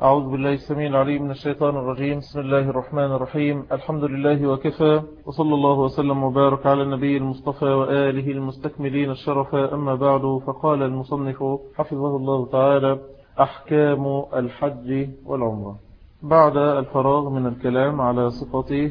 أعوذ بالله السميع العليم من الشيطان الرجيم. بسم الله الرحمن الرحيم. الحمد لله وكفى وصلى الله وسلم وبارك على النبي المصطفى وآله المستكملين الشرف. أما بعد فقال المصنف حفظه الله تعالى أحكام الحج والعمرة. بعد الفراغ من الكلام على صفة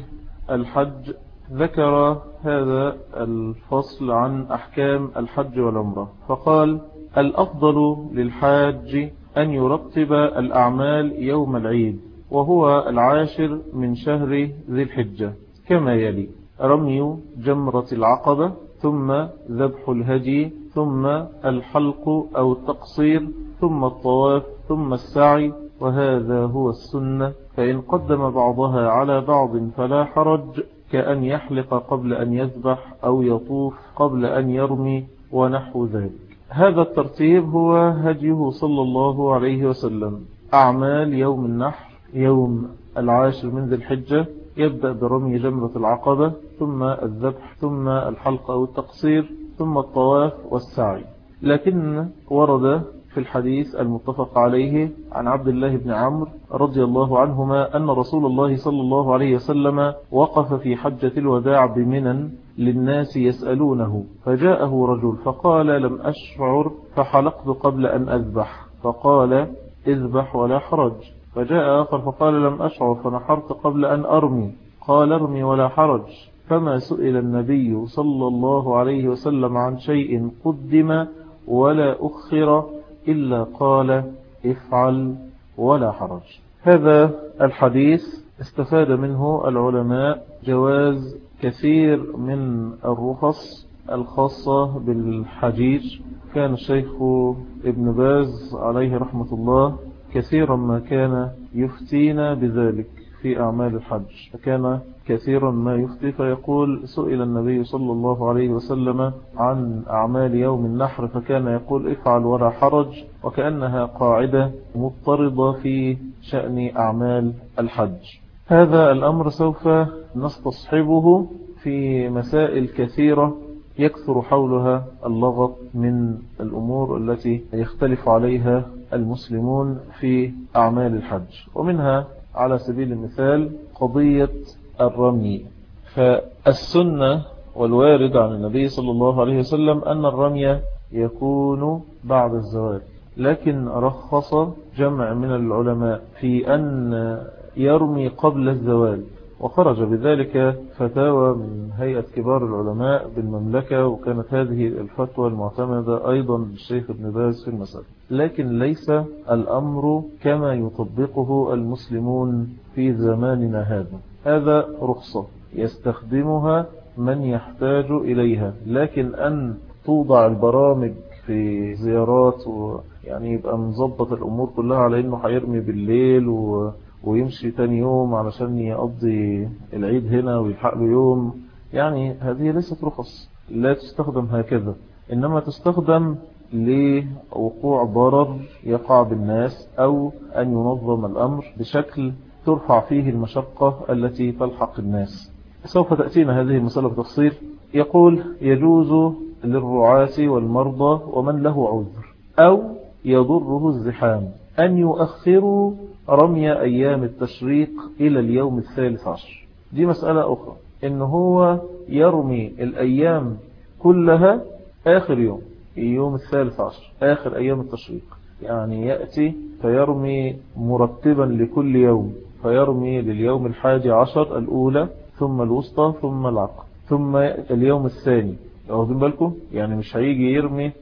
الحج ذكر هذا الفصل عن أحكام الحج والعمرة. فقال الأفضل للحاج أن يرتب الأعمال يوم العيد وهو العاشر من شهر ذي الحجة كما يلي رمي جمرة العقبة ثم ذبح الهدي ثم الحلق أو التقصير ثم الطواف ثم السعي وهذا هو السنة. فإن قدم بعضها على بعض فلا حرج كأن يحلق قبل أن يذبح أو يطوف قبل أن يرمي ونحو ذلك. هذا الترتيب هو هديه صلى الله عليه وسلم. أعمال يوم النحر يوم العاشر من ذي الحجة يبدأ برمي جمرة العقبة ثم الذبح ثم الحلق أو التقصير ثم الطواف والسعي. لكن ورد في الحديث المتفق عليه عن عبد الله بن عمرو رضي الله عنهما أن رسول الله صلى الله عليه وسلم وقف في حجة الوداع بمنا للناس يسألونه فجاءه رجل فقال لم أشعر فحلقت قبل أن أذبح. فقال اذبح ولا حرج. فجاء آخر فقال لم أشعر فنحرت قبل أن أرمي. قال ارمي ولا حرج. فما سئل النبي صلى الله عليه وسلم عن شيء قدم ولا أخر إلا قال افعل ولا حرج. هذا الحديث استفاد منه العلماء جواز كثير من الرخص الخاصة بالحجيج. كان الشيخ ابن باز عليه رحمة الله كثيرا ما كان يفتينا بذلك في أعمال الحج. فكان كثيرا ما يفتي فيقول سئل النبي صلى الله عليه وسلم عن أعمال يوم النحر فكان يقول افعل ولا حرج وكأنها قاعدة مضطردة في شأن أعمال الحج. هذا الأمر سوف نستصحبه في مسائل كثيرة يكثر حولها اللغط من الأمور التي يختلف عليها المسلمون في أعمال الحج. ومنها على سبيل المثال قضية الرمي. فالسنة والوارد عن النبي صلى الله عليه وسلم أن الرمي يكون بعد الزواج لكن رخص جمع من العلماء في أن يرمي قبل الزواج وخرج بذلك فتاوى من هيئة كبار العلماء بالمملكة وكانت هذه الفتوى المعتمدة أيضا بالشيخ ابن باز في المسألة. لكن ليس الأمر كما يطبقه المسلمون في زماننا هذا. هذا رخصة يستخدمها من يحتاج إليها. لكن أن توضع البرامج في زيارات ويعني يبقى مظبط الأمور كلها على أنه هيرمي بالليل و ويمشي تاني يوم علشان يقضي العيد هنا ويلحق له يوم. يعني هذه ليست رخص لا تستخدم هكذا. إنما تستخدم لوقوع ضرر يقع بالناس أو أن ينظم الأمر بشكل ترفع فيه المشقة التي تلحق الناس. سوف تأتينا هذه المسألة بتفصيل. يقول يجوز للرعاة والمرضى ومن له عذر أو يضره الزحام أن يؤخروا رمي أيام التشريق إلى اليوم الثالث عشر. دي مسألة أخرى. إن هو يرمي الأيام كلها آخر يوم يوم الثالث عشر آخر أيام التشريق. يعني يأتي فيرمي مرتبا لكل يوم. فيرمي لليوم الحادي عشر الأولى ثم الوسطى ثم العقبة ثم اليوم الثاني. واخدين بالكم؟ يعني مش هيجي يرمي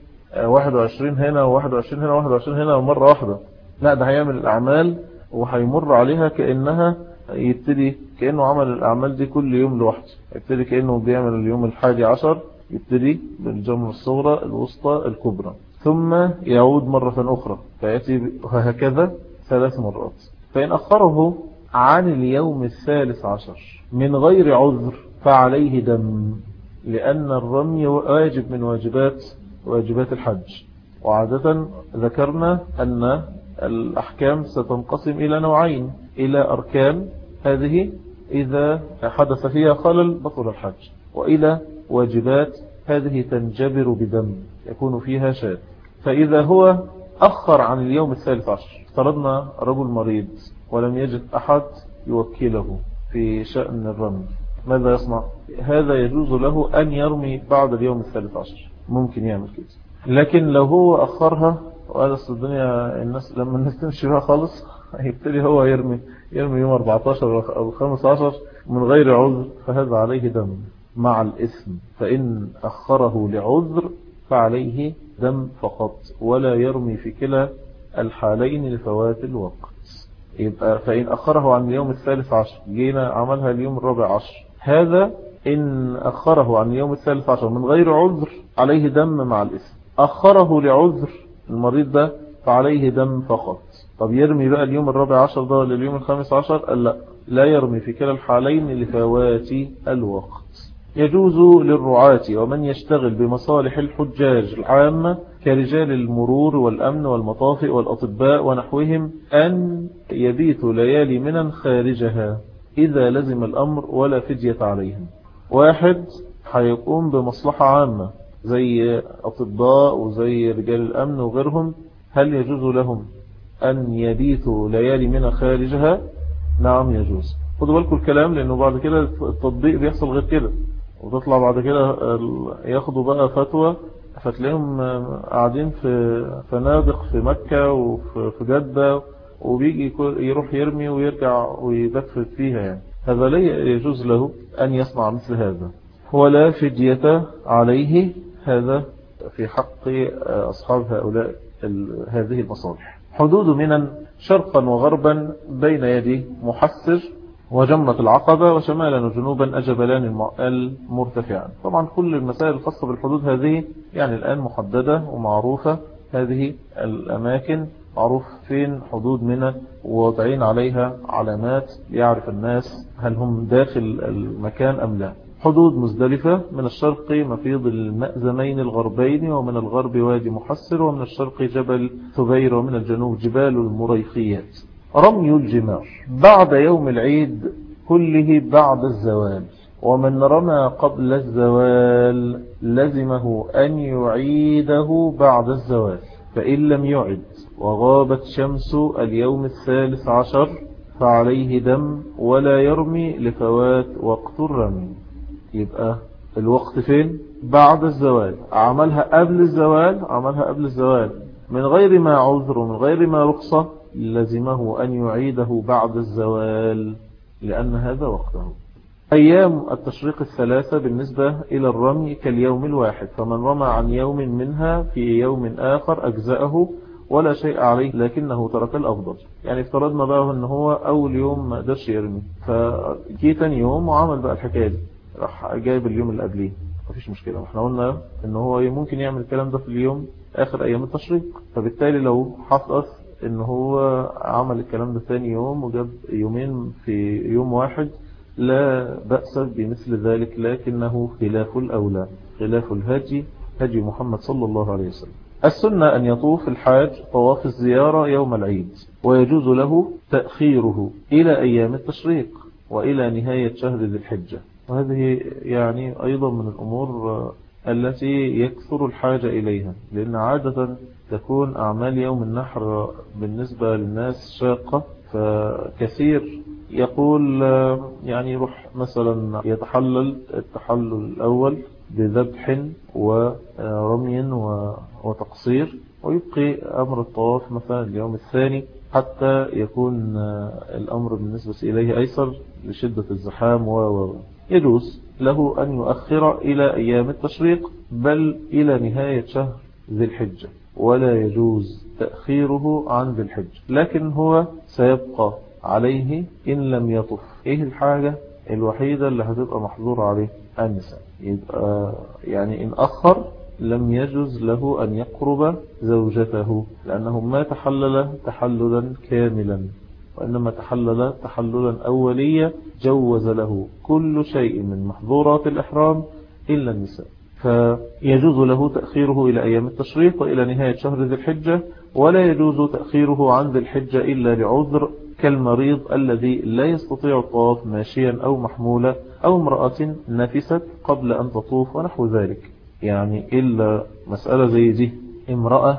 21 هنا و21 هنا و21 هنا مرة واحدة. لا ده هيعمل الأعمال وهيمر عليها كأنها يبتدي كأنه عمل الأعمال دي كل يوم لوحده. يبتدي كأنه بيعمل اليوم الحادي عشر يبتدي بالجمر الصغرى الوسطى الكبرى. ثم يعود مرة أخرى. فيأتي هكذا ثلاث مرات. فإن أخره عن اليوم الثالث عشر من غير عذر فعليه دم لأن الرمي واجب من واجبات واجبات الحج. وعادة ذكرنا أن الأحكام ستنقسم إلى نوعين إلى أركان. هذه إذا حدث فيها خلل بطل الحج وإلى واجبات هذه تنجبر بدم يكون فيها شاة. فإذا هو أخر عن اليوم الثالث عشر افترضنا رجل مريض ولم يجد أحد يوكله في شأن الرمي. ماذا يصنع؟ هذا يجوز له أن يرمي بعد اليوم الثالث عشر. ممكن يعمل كده. لكن لو هو أخرها وهذا الدنيا الناس لما الناس تمشي بها خالص هيبتدي هو يرمي يرمي يوم 14 أو 15 من غير عذر فهذا عليه دم مع الإثم. فإن أخره لعذر فعليه دم فقط ولا يرمي في كلا الحالين لفوات الوقت. يبقى فإن أخره عن اليوم الثالث عشر جينا عملها اليوم الرابع عشر. هذا إن أخره عن اليوم الثالث عشر من غير عذر عليه دم مع الإثم. أخره لعذر المريض ده فعليه دم فقط. طب يرمي بقى اليوم الرابع عشر ده ولا اليوم الخامس عشر؟ قال لا لا يرمي في كلا الحالين لفوات الوقت. يجوز للرعاة ومن يشتغل بمصالح الحجاج العامة كرجال المرور والأمن والمطافئ والأطباء ونحوهم أن يبيتوا ليالي منا خارجها إذا لزم الأمر ولا فدية عليهم. واحد هيقوم بمصلحة عامة زي أطباء وزي رجال الأمن وغيرهم. هل يجوز لهم أن يبيتوا ليالي منا خارجها؟ نعم يجوز. خدوا بالكم الكلام لأنه بعد كده التطبيق بيحصل غير كده. وتطلع بعد كده ياخدوا بقى فتوى فتلاقيهم قاعدين في فنادق في مكة وفي جدة وبيجي يروح يرمي ويرجع ويدفت فيها يعني. هذا لا يجوز له أن يصنع مثل هذا. ولا فدية عليه هذا في حق أصحاب هؤلاء هذه المصالح. حدود منا شرقا وغربا بين يدي محسر وجمرة العقبة وشمالا وجنوبا أجبلان المرتفعان طبعا كل المسائل الخاصة بالحدود هذه يعني الآن محددة ومعروفة. هذه الأماكن معروف فين حدود منى ووضعين عليها علامات يعرف الناس هل هم داخل المكان أم لا. حدود مزدلفة من الشرق مفيض المأزمين الغربين ومن الغرب وادي محسر ومن الشرق جبل ثبير ومن الجنوب جبال المريخيات. رمي الجمار. بعد يوم العيد كله بعد الزوال. ومن رمى قبل الزوال لزمه أن يعيده بعد الزوال. فإن لم يعد وغابت شمس اليوم الثالث عشر فعليه دم ولا يرمي لفوات وقت الرمي. يبقى الوقت فين؟ بعد الزوال. عملها قبل الزوال عملها قبل الزوال. من غير ما عذر ومن غير ما رخصة لزمه أن يعيده بعد الزوال لأن هذا وقته. أيام التشريق الثلاثة بالنسبة إلى الرمي كاليوم الواحد فمن رمى عن يوم منها في يوم آخر أجزأه ولا شيء عليه لكنه ترك الأفضل. يعني افترضنا بقى أنه هو أول يوم ما قدرش يرمي. فجي تاني يوم وعمل بقى الحكاية دي. راح جايب اليوم اللي قبليه. مفيش مشكلة. إحنا قلنا إن هو ممكن يعمل الكلام ده في اليوم آخر أيام التشريق. فبالتالي لو حصل إن هو عمل الكلام ده ثاني يوم وجاب يومين في يوم واحد لا بأس بمثل ذلك لكنه خلاف الأولى خلاف الهدي هدي محمد صلى الله عليه وسلم. السنة أن يطوف الحاج طواف الزيارة يوم العيد ويجوز له تأخيره إلى أيام التشريق وإلى نهاية شهر ذي الحجة. وهذه يعني أيضا من الأمور التي يكثر الحاجة إليها لأن عادة تكون أعمال يوم النحر بالنسبة للناس شاقة فكثير يقول يعني يروح مثلا يتحلل التحلل الأول بذبح ورمي وتقصير ويبقي أمر الطواف مثلا اليوم الثاني حتى يكون الأمر بالنسبة إليه أيسر لشدة الزحام و. يجوز له أن يؤخر إلى أيام التشريق بل إلى نهاية شهر ذي الحجة. ولا يجوز تأخيره عن ذي الحجة لكن هو سيبقى عليه إن لم يطف. إيه الحاجة الوحيدة اللي هتبقى محظورة عليه؟ النساء. يبقى يعني إن أخر لم يجوز له أن يقرب زوجته لأنه ما تحلل تحللا كاملا وإنما تحلل تحللا أوليا جوز له كل شيء من محظورات الإحرام إلا النساء. فيجوز له تأخيره إلى أيام التشريق وإلى نهاية شهر ذي الحجة ولا يجوز تأخيره عن ذي الحجة إلا لعذر كالمريض الذي لا يستطيع الطواف ماشيا أو محمولا أو امرأة نفست قبل أن تطوف ونحو ذلك. يعني إلا مسألة زي دي امرأة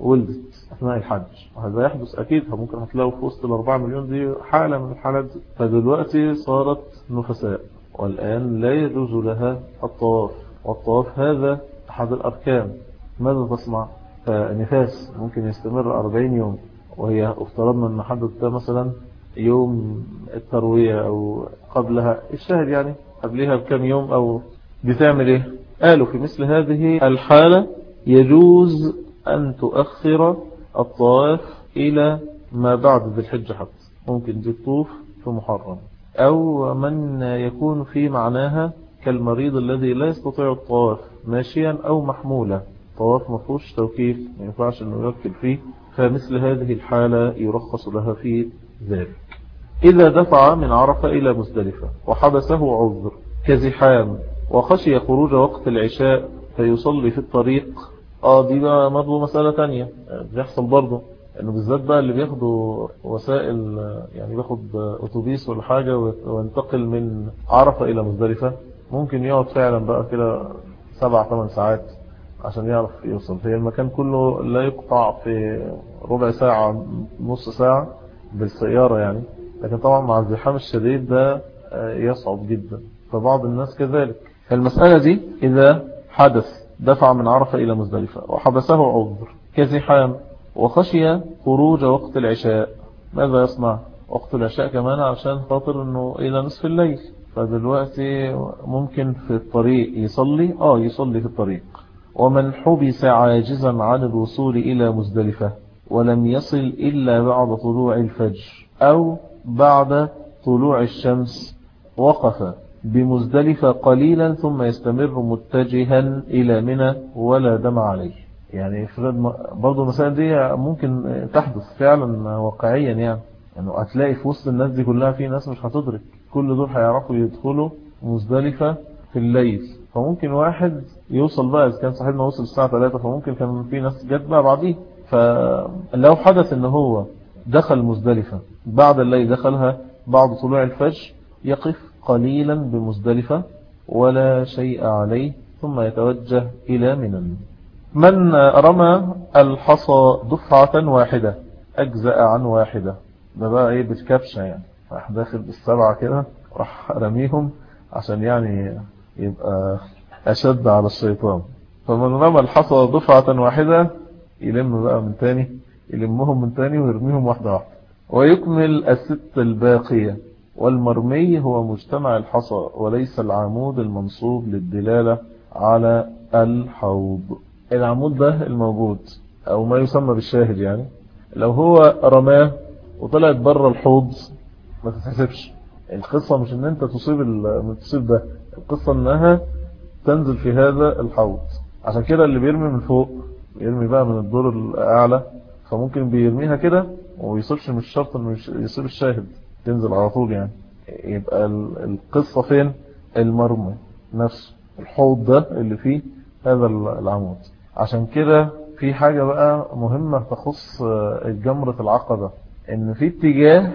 ولدت أثناء الحج. وهذا يحدث أكيد ممكن هتلاقوا في وسط الأربعة مليون دي حالة من الحالات فدلوقتي صارت نفساء والآن لا يجوز لها الطواف. والطواف هذا أحد الأركان. ماذا تصنع؟ فنفاس ممكن يستمر 40 يوم وهي افترضنا أن حدث مثلا يوم التروية أو قبلها. الشهر يعني قبلها بكم يوم أو بتعمل إيه؟ قالوا في مثل هذه الحالة يجوز أن تؤخر الطواف إلى ما بعد ذي الحجة حتى. ممكن تطوف في محرم. أو من يكون في معناها كالمريض الذي لا يستطيع الطواف ماشيا أو محمولا. طواف مفهوش توكيف ما ينفعش أنه يوكل فيه. فمثل هذه الحالة يرخص لها في ذلك. إذا دفع من عرفة إلى مزدلفة وحبسه عذر كزحام وخشي خروج وقت العشاء فيصلي في الطريق. آه دي بقى برضه مسألة تانية. بيحصل برضه. إنه بالذات بقى اللي بياخدوا وسائل يعني بياخد أتوبيس ولا حاجة وينتقل من عرفة إلى مزدلفة. ممكن يقعد فعلا بقى كده سبع ثمان ساعات عشان يعرف يوصل. هي المكان كله لا يقطع في ربع ساعة نص ساعة بالسيارة يعني. لكن طبعا مع الزحام الشديد ده يصعب جدا. فبعض الناس كذلك. فالمسألة دي إذا حدث دفع من عرفة إلى مزدلفة وحبسه عذر كزحام وخشي خروج وقت العشاء. ماذا يصنع وقت العشاء كمان؟ عشان خاطر إنه إلى نصف الليل. فدلوقتي ممكن في الطريق يصلي؟ آه يصلي في الطريق. ومن حبس عاجزا عن الوصول إلى مزدلفة ولم يصل إلا بعد طلوع الفجر أو بعد طلوع الشمس وقف بمزدلفة قليلا ثم يستمر متجها إلى منى ولا دم عليه. يعني برضو المسائل دي ممكن تحدث فعلا واقعيا يعني. يعني هتلاقي في وسط الناس دي كلها في ناس مش هتدرك. كل دول هيعرفوا يدخلوا مزدلفة في الليل. فممكن واحد يوصل بقى إذا كان صاحبنا وصل الساعة 3 فممكن كان في ناس جت بقى بعديه. فلو حدث إن هو دخل مزدلفة بعد الليل دخلها بعد طلوع الفجر يقف قليلا بمزدلفة ولا شيء عليه ثم يتوجه إلى منى. من رمى الحصى دفعة واحدة أجزأ عن واحدة. ده بقى إيه بالكبشة يعني. راح داخل بالسبعة كده راح رميهم عشان يعني يبقى أشد على الشيطان. فمن رمى الحصى دفعة واحدة يلم بقى من تاني يلمهم من تاني ويرميهم واحدة واحدة. ويكمل الست الباقية. والمرمي هو مجتمع الحصى وليس العمود المنصوب للدلالة على الحوض. العمود ده الموجود أو ما يسمى بالشاهد يعني. لو هو رماه وطلعت بره الحوض. ما تتحسبش. القصة مش إن أنت تصيب تصيب ده. القصة إنها تنزل في هذا الحوض. عشان كده اللي بيرمي من فوق يرمي بقى من الدور الأعلى. فممكن بيرميها كده ويصيبش مش شرط انه يصيب الشاهد. تنزل على طول يعني. يبقى القصة فين؟ المرمى نفسه. الحوض ده اللي فيه هذا العمود. عشان كده في حاجة بقى مهمة تخص جمرة العقبة. إن في اتجاه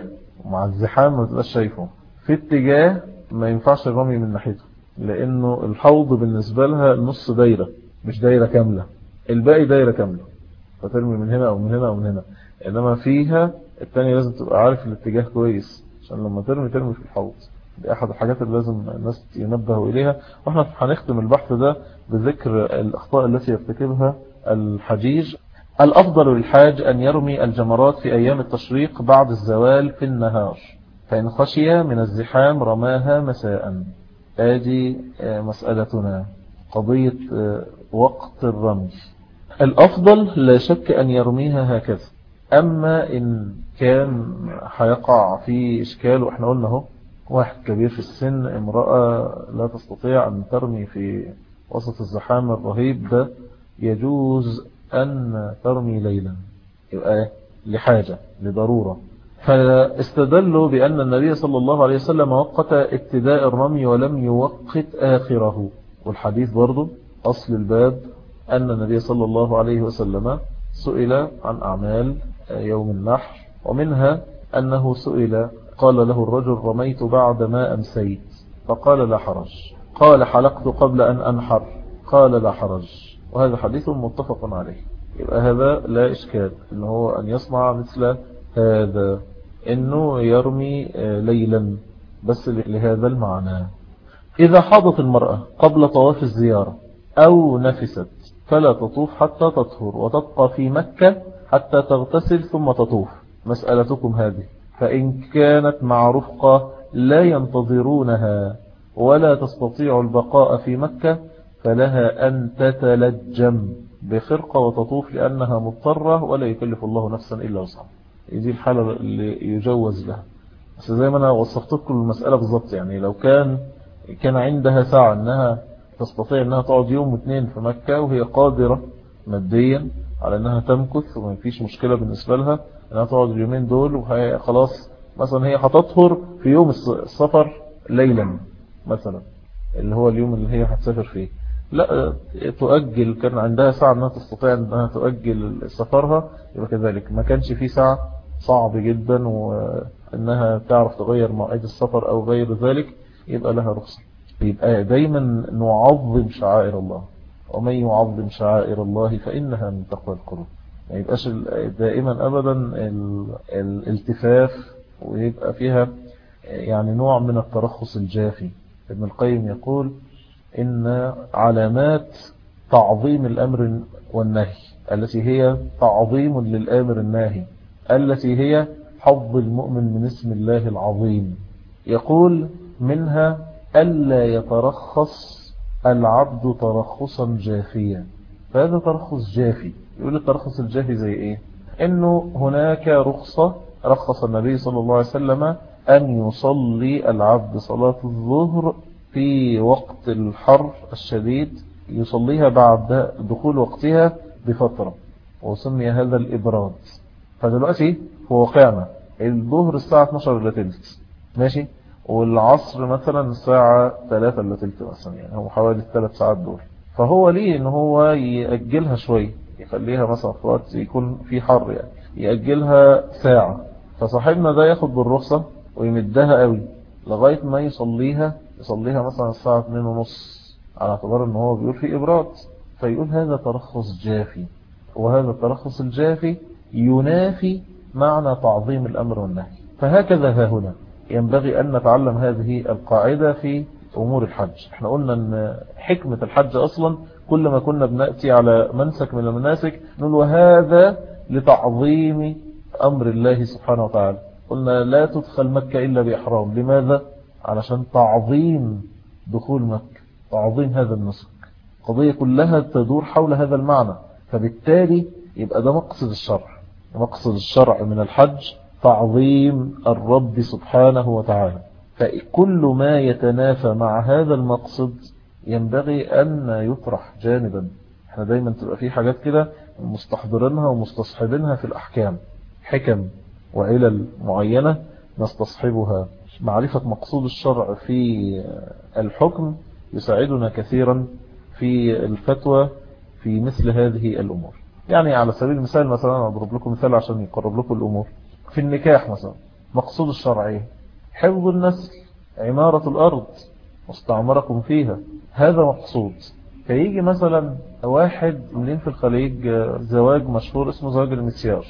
مع الزحام ما تبقاش شايفه. في اتجاه ما ينفعش الرمي من ناحيته لأنه الحوض بالنسبة لها نص دايرة مش دايرة كاملة. الباقي دايرة كاملة. فترمي من هنا أو من هنا أو من هنا. إنما فيها التاني لازم تبقى عارف الاتجاه كويس عشان لما ترمي ترمي في الحوض. دي أحد الحاجات اللي لازم الناس ينبهوا إليها. وإحنا هنختم البحث ده بذكر الأخطاء التي يرتكبها الحجيج. الأفضل للحاج أن يرمي الجمرات في أيام التشريق بعد الزوال في النهار فإن خشي من الزحام رماها مساء. آدي مسألتنا قضية وقت الرمي الأفضل لا شك أن يرميها هكذا. أما إن كان هيقع في إشكال وإحنا قلنا أهو واحد كبير في السن امرأة لا تستطيع أن ترمي في وسط الزحام الرهيب ده يجوز أن ترمي ليلا يبقى لحاجة لضرورة. فاستدلوا بأن النبي صلى الله عليه وسلم وقت ابتداء الرمي ولم يوقت آخره. والحديث برضو أصل الباب أن النبي صلى الله عليه وسلم سئل عن أعمال يوم النحر ومنها أنه سئل قال له الرجل رميت بعد ما أمسيت فقال لا حرج قال حلقت قبل أن أنحر قال لا حرج وهذا حديث متفق عليه. يبقى هذا لا إشكال إن هو أن يصنع مثل هذا إنه يرمي آه، ليلا بس لهذا المعنى. إذا حاضت المرأة قبل طواف الزيارة أو نفست فلا تطوف حتى تطهر وتبقى في مكة حتى تغتسل ثم تطوف. مسألتكم هذه. فإن كانت مع رفقة لا ينتظرونها ولا تستطيع البقاء في مكة فلها أن تتلجم بخرقة وتطوف لأنها مضطرة ولا يكلف الله نفسا إلا وسعها. دي الحالة اللي يجوز لها. بس زي ما أنا وصفت لكم المسألة بالضبط يعني لو كان كان عندها ساعة أنها تستطيع أنها تقعد يوم واثنين في مكة وهي قادرة ماديا على أنها تمكث وما فيش مشكلة بالنسبة لها أنها تقعد اليومين دول وهي خلاص مثلا هي هتطهر في يوم السفر ليلا مثلا اللي هو اليوم اللي هي هتسافر فيه. لا تؤجل كان عندها ساعة أنها تستطيع أنها تؤجل سفرها يبقى كذلك. ما كانش في ساعة صعب جدا وأنها تعرف تغير مواعيد السفر أو غير ذلك يبقى لها رخصة. يبقى دايما نعظم شعائر الله. ومن يعظم شعائر الله فإنها من تقوى القلوب. ما يبقاش دائما أبدا الالتفاف ويبقى فيها يعني نوع من الترخص الجافي. ابن القيم يقول إن علامات تعظيم الأمر والنهي التي هي تعظيم للآمر الناهي التي هي حظ المؤمن من اسم الله العظيم. يقول منها ألا يترخص العبد ترخصا جافيا. فهذا ترخص جافي. يقول الترخص الجافي زي إيه؟ إنه هناك رخصة رخص النبي صلى الله عليه وسلم أن يصلي العبد صلاة الظهر في وقت الحر الشديد يصليها بعد دخول وقتها بفترة وسمي هذا الإبراد. فدلوقتي في واقعنا الظهر الساعة 12 إلى تلت ماشي؟ والعصر مثلا الساعة 3 إلى تلت مثلا يعني هو حوالي الثلاث ساعات دول. فهو ليه إن هو يأجلها شوية يخليها مثلا في وقت يكون في حر يعني يأجلها ساعة. فصاحبنا ده ياخد بالرخصة ويمدها قوي لغاية ما يصليها يصليها مثلا الساعة 2 ونص على اعتبار إن هو بيقول في إبراد فيقول هذا ترخص جافي وهذا الترخص الجافي ينافي معنى تعظيم الأمر والنهي. فهكذا ها هنا ينبغي أن نتعلم هذه القاعدة في أمور الحج. إحنا قلنا أن حكمة الحج أصلا كل ما كنا بنأتي على منسك من المناسك نقول وهذا لتعظيم أمر الله سبحانه وتعالى. قلنا لا تدخل مكة إلا بإحرام. لماذا؟ علشان تعظيم دخول مكة تعظيم هذا النسك قضية كلها تدور حول هذا المعنى فبالتالي يبقى ده مقصد الشرع. مقصد الشرع من الحج تعظيم الرب سبحانه وتعالى. فكل ما يتنافى مع هذا المقصد ينبغي أن يطرح جانبا. إحنا دايما تبقى في حاجات كده مستحضرينها ومستصحبينها في الأحكام. حكم وعلل معينة نستصحبها. معرفة مقصود الشرع في الحكم يساعدنا كثيرا في الفتوى في مثل هذه الأمور. يعني على سبيل المثال مثلا أضرب لكم مثال عشان يقرب لكم الأمور. في النكاح مثلا مقصود الشرعي حفظ النسل عمارة الأرض واستعمركم فيها. هذا مقصود. فيجي مثلا واحد منين في الخليج زواج مشهور اسمه زواج المسيار.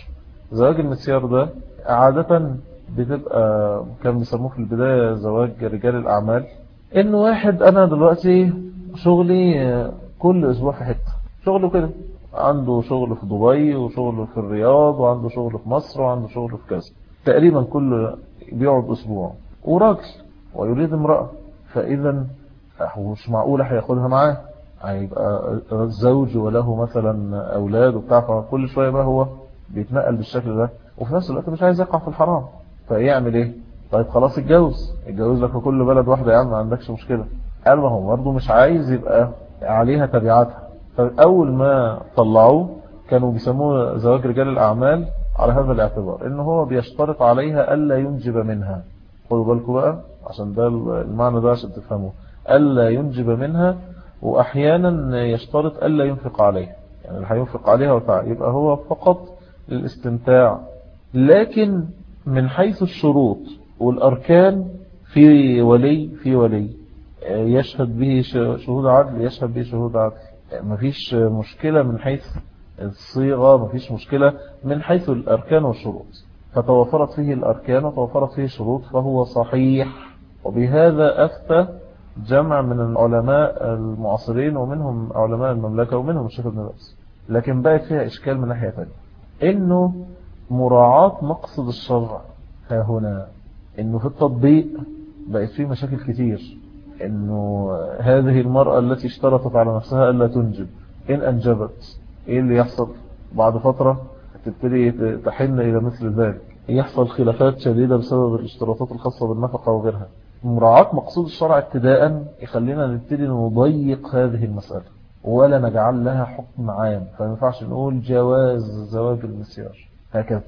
زواج المسيار ده عادة بتبقى كان بيسموه في البداية زواج رجال الأعمال. إن واحد أنا دلوقتي شغلي كل أسبوع في حتة. شغله كده. عنده شغل في دبي وشغل في الرياض وعنده شغل في مصر وعنده شغل في كذا. تقريبا كل بيقعد أسبوع. وراجل ويريد امرأة. فإذا مش معقولة هياخدها معاه. هيبقى الزوج وله مثلا أولاد وبتاع. فكل شوية بقى هو بيتنقل بالشكل ده. وفي نفس الوقت مش عايز يقع في الحرام. فيعمل إيه؟ طيب خلاص اتجوز. اتجوز لك في كل بلد واحدة يا عم ما عندكش مشكلة. قال ما هو برضه مش عايز يبقى عليها تبعاتها. فأول ما طلعوه كانوا بيسموه زواج رجال الأعمال على هذا الاعتبار إن هو بيشترط عليها ألا ينجب منها. خدوا بالكم بقى عشان ده المعنى ده عشان تفهموه. ألا ينجب منها وأحيانا يشترط ألا ينفق عليها. يعني اللي هينفق عليها وتعالى يبقى هو فقط للاستمتاع. لكن من حيث الشروط والأركان في ولي في ولي. يشهد به شهود عدل يشهد به شهود عدل. مفيش مشكلة من حيث الصيغة مفيش مشكلة من حيث الأركان والشروط. فتوفرت فيه الأركان وتوفرت فيه الشروط فهو صحيح. وبهذا أفتى جمع من العلماء المعاصرين ومنهم علماء المملكة ومنهم الشيخ ابن باز. لكن بقت فيها إشكال من ناحية ثانية إنه مراعاة مقصد الشرع. ها هنا إنه في التطبيق بقت فيه مشاكل كتير. إنه هذه المرأة التي اشترطت على نفسها ألا تنجب. إن أنجبت إيه اللي يحصل؟ بعد فترة تبتدي تحن إلى مثل ذلك. يحصل خلافات شديدة بسبب الاشتراطات الخاصة بالنفقة وغيرها. مراعاة مقصود الشرع ابتداء يخلينا نبتدي نضيق هذه المسألة. ولا نجعل لها حكم عام. فما ينفعش نقول جواز زواج المسيار. هكذا.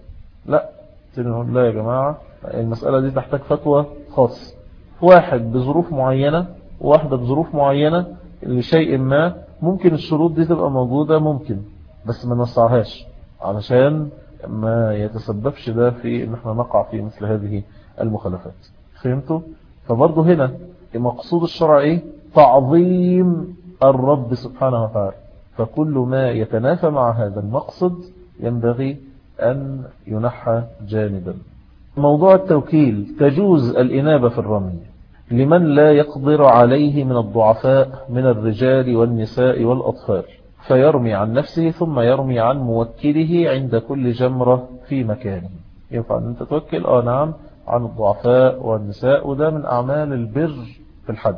لا لا يا جماعة المسألة دي تحتاج فتوى خاص. واحد بظروف معينة واحدة بظروف معينة لشيء ما ممكن الشروط دي تبقى موجودة ممكن بس ما نوسعهاش علشان ما يتسببش ده في إن إحنا نقع في مثل هذه المخالفات. فهمتوا؟ فبرضه هنا مقصود الشرع إيه؟ تعظيم الرب سبحانه وتعالى. فكل ما يتنافى مع هذا المقصد ينبغي أن ينحى جانبا. موضوع التوكيل تجوز الإنابة في الرمي. لمن لا يقدر عليه من الضعفاء من الرجال والنساء والأطفال. فيرمي عن نفسه ثم يرمي عن موكله عند كل جمرة في مكانه. ينفع أن أنت توكل؟ آه نعم. عن الضعفاء والنساء وده من أعمال البر في الحج.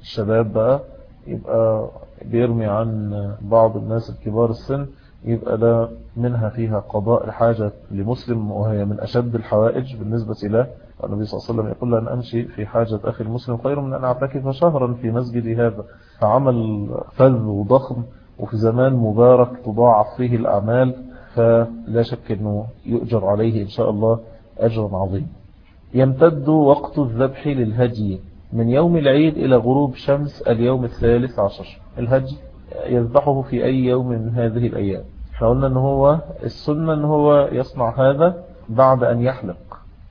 الشباب بقى يبقى بيرمي عن بعض الناس الكبار السن يبقى ده منها فيها قضاء الحاجة لمسلم وهي من أشد الحوائج بالنسبة له. النبي صلى الله عليه وسلم يقول لأن أمشي في حاجة أخي المسلم خير من أن أعتكف شهرا في مسجدي هذا. فعمل فذ وضخم وفي زمان مبارك تضاعف فيه الأعمال فلا شك أنه يؤجر عليه إن شاء الله أجر عظيم. يمتد وقت الذبح للهدي من يوم العيد إلى غروب شمس اليوم الثالث عشر. الهدي يذبحه في أي يوم من هذه الأيام. إحنا قلنا إن هو السنة إن هو يصنع هذا بعد أن يحلق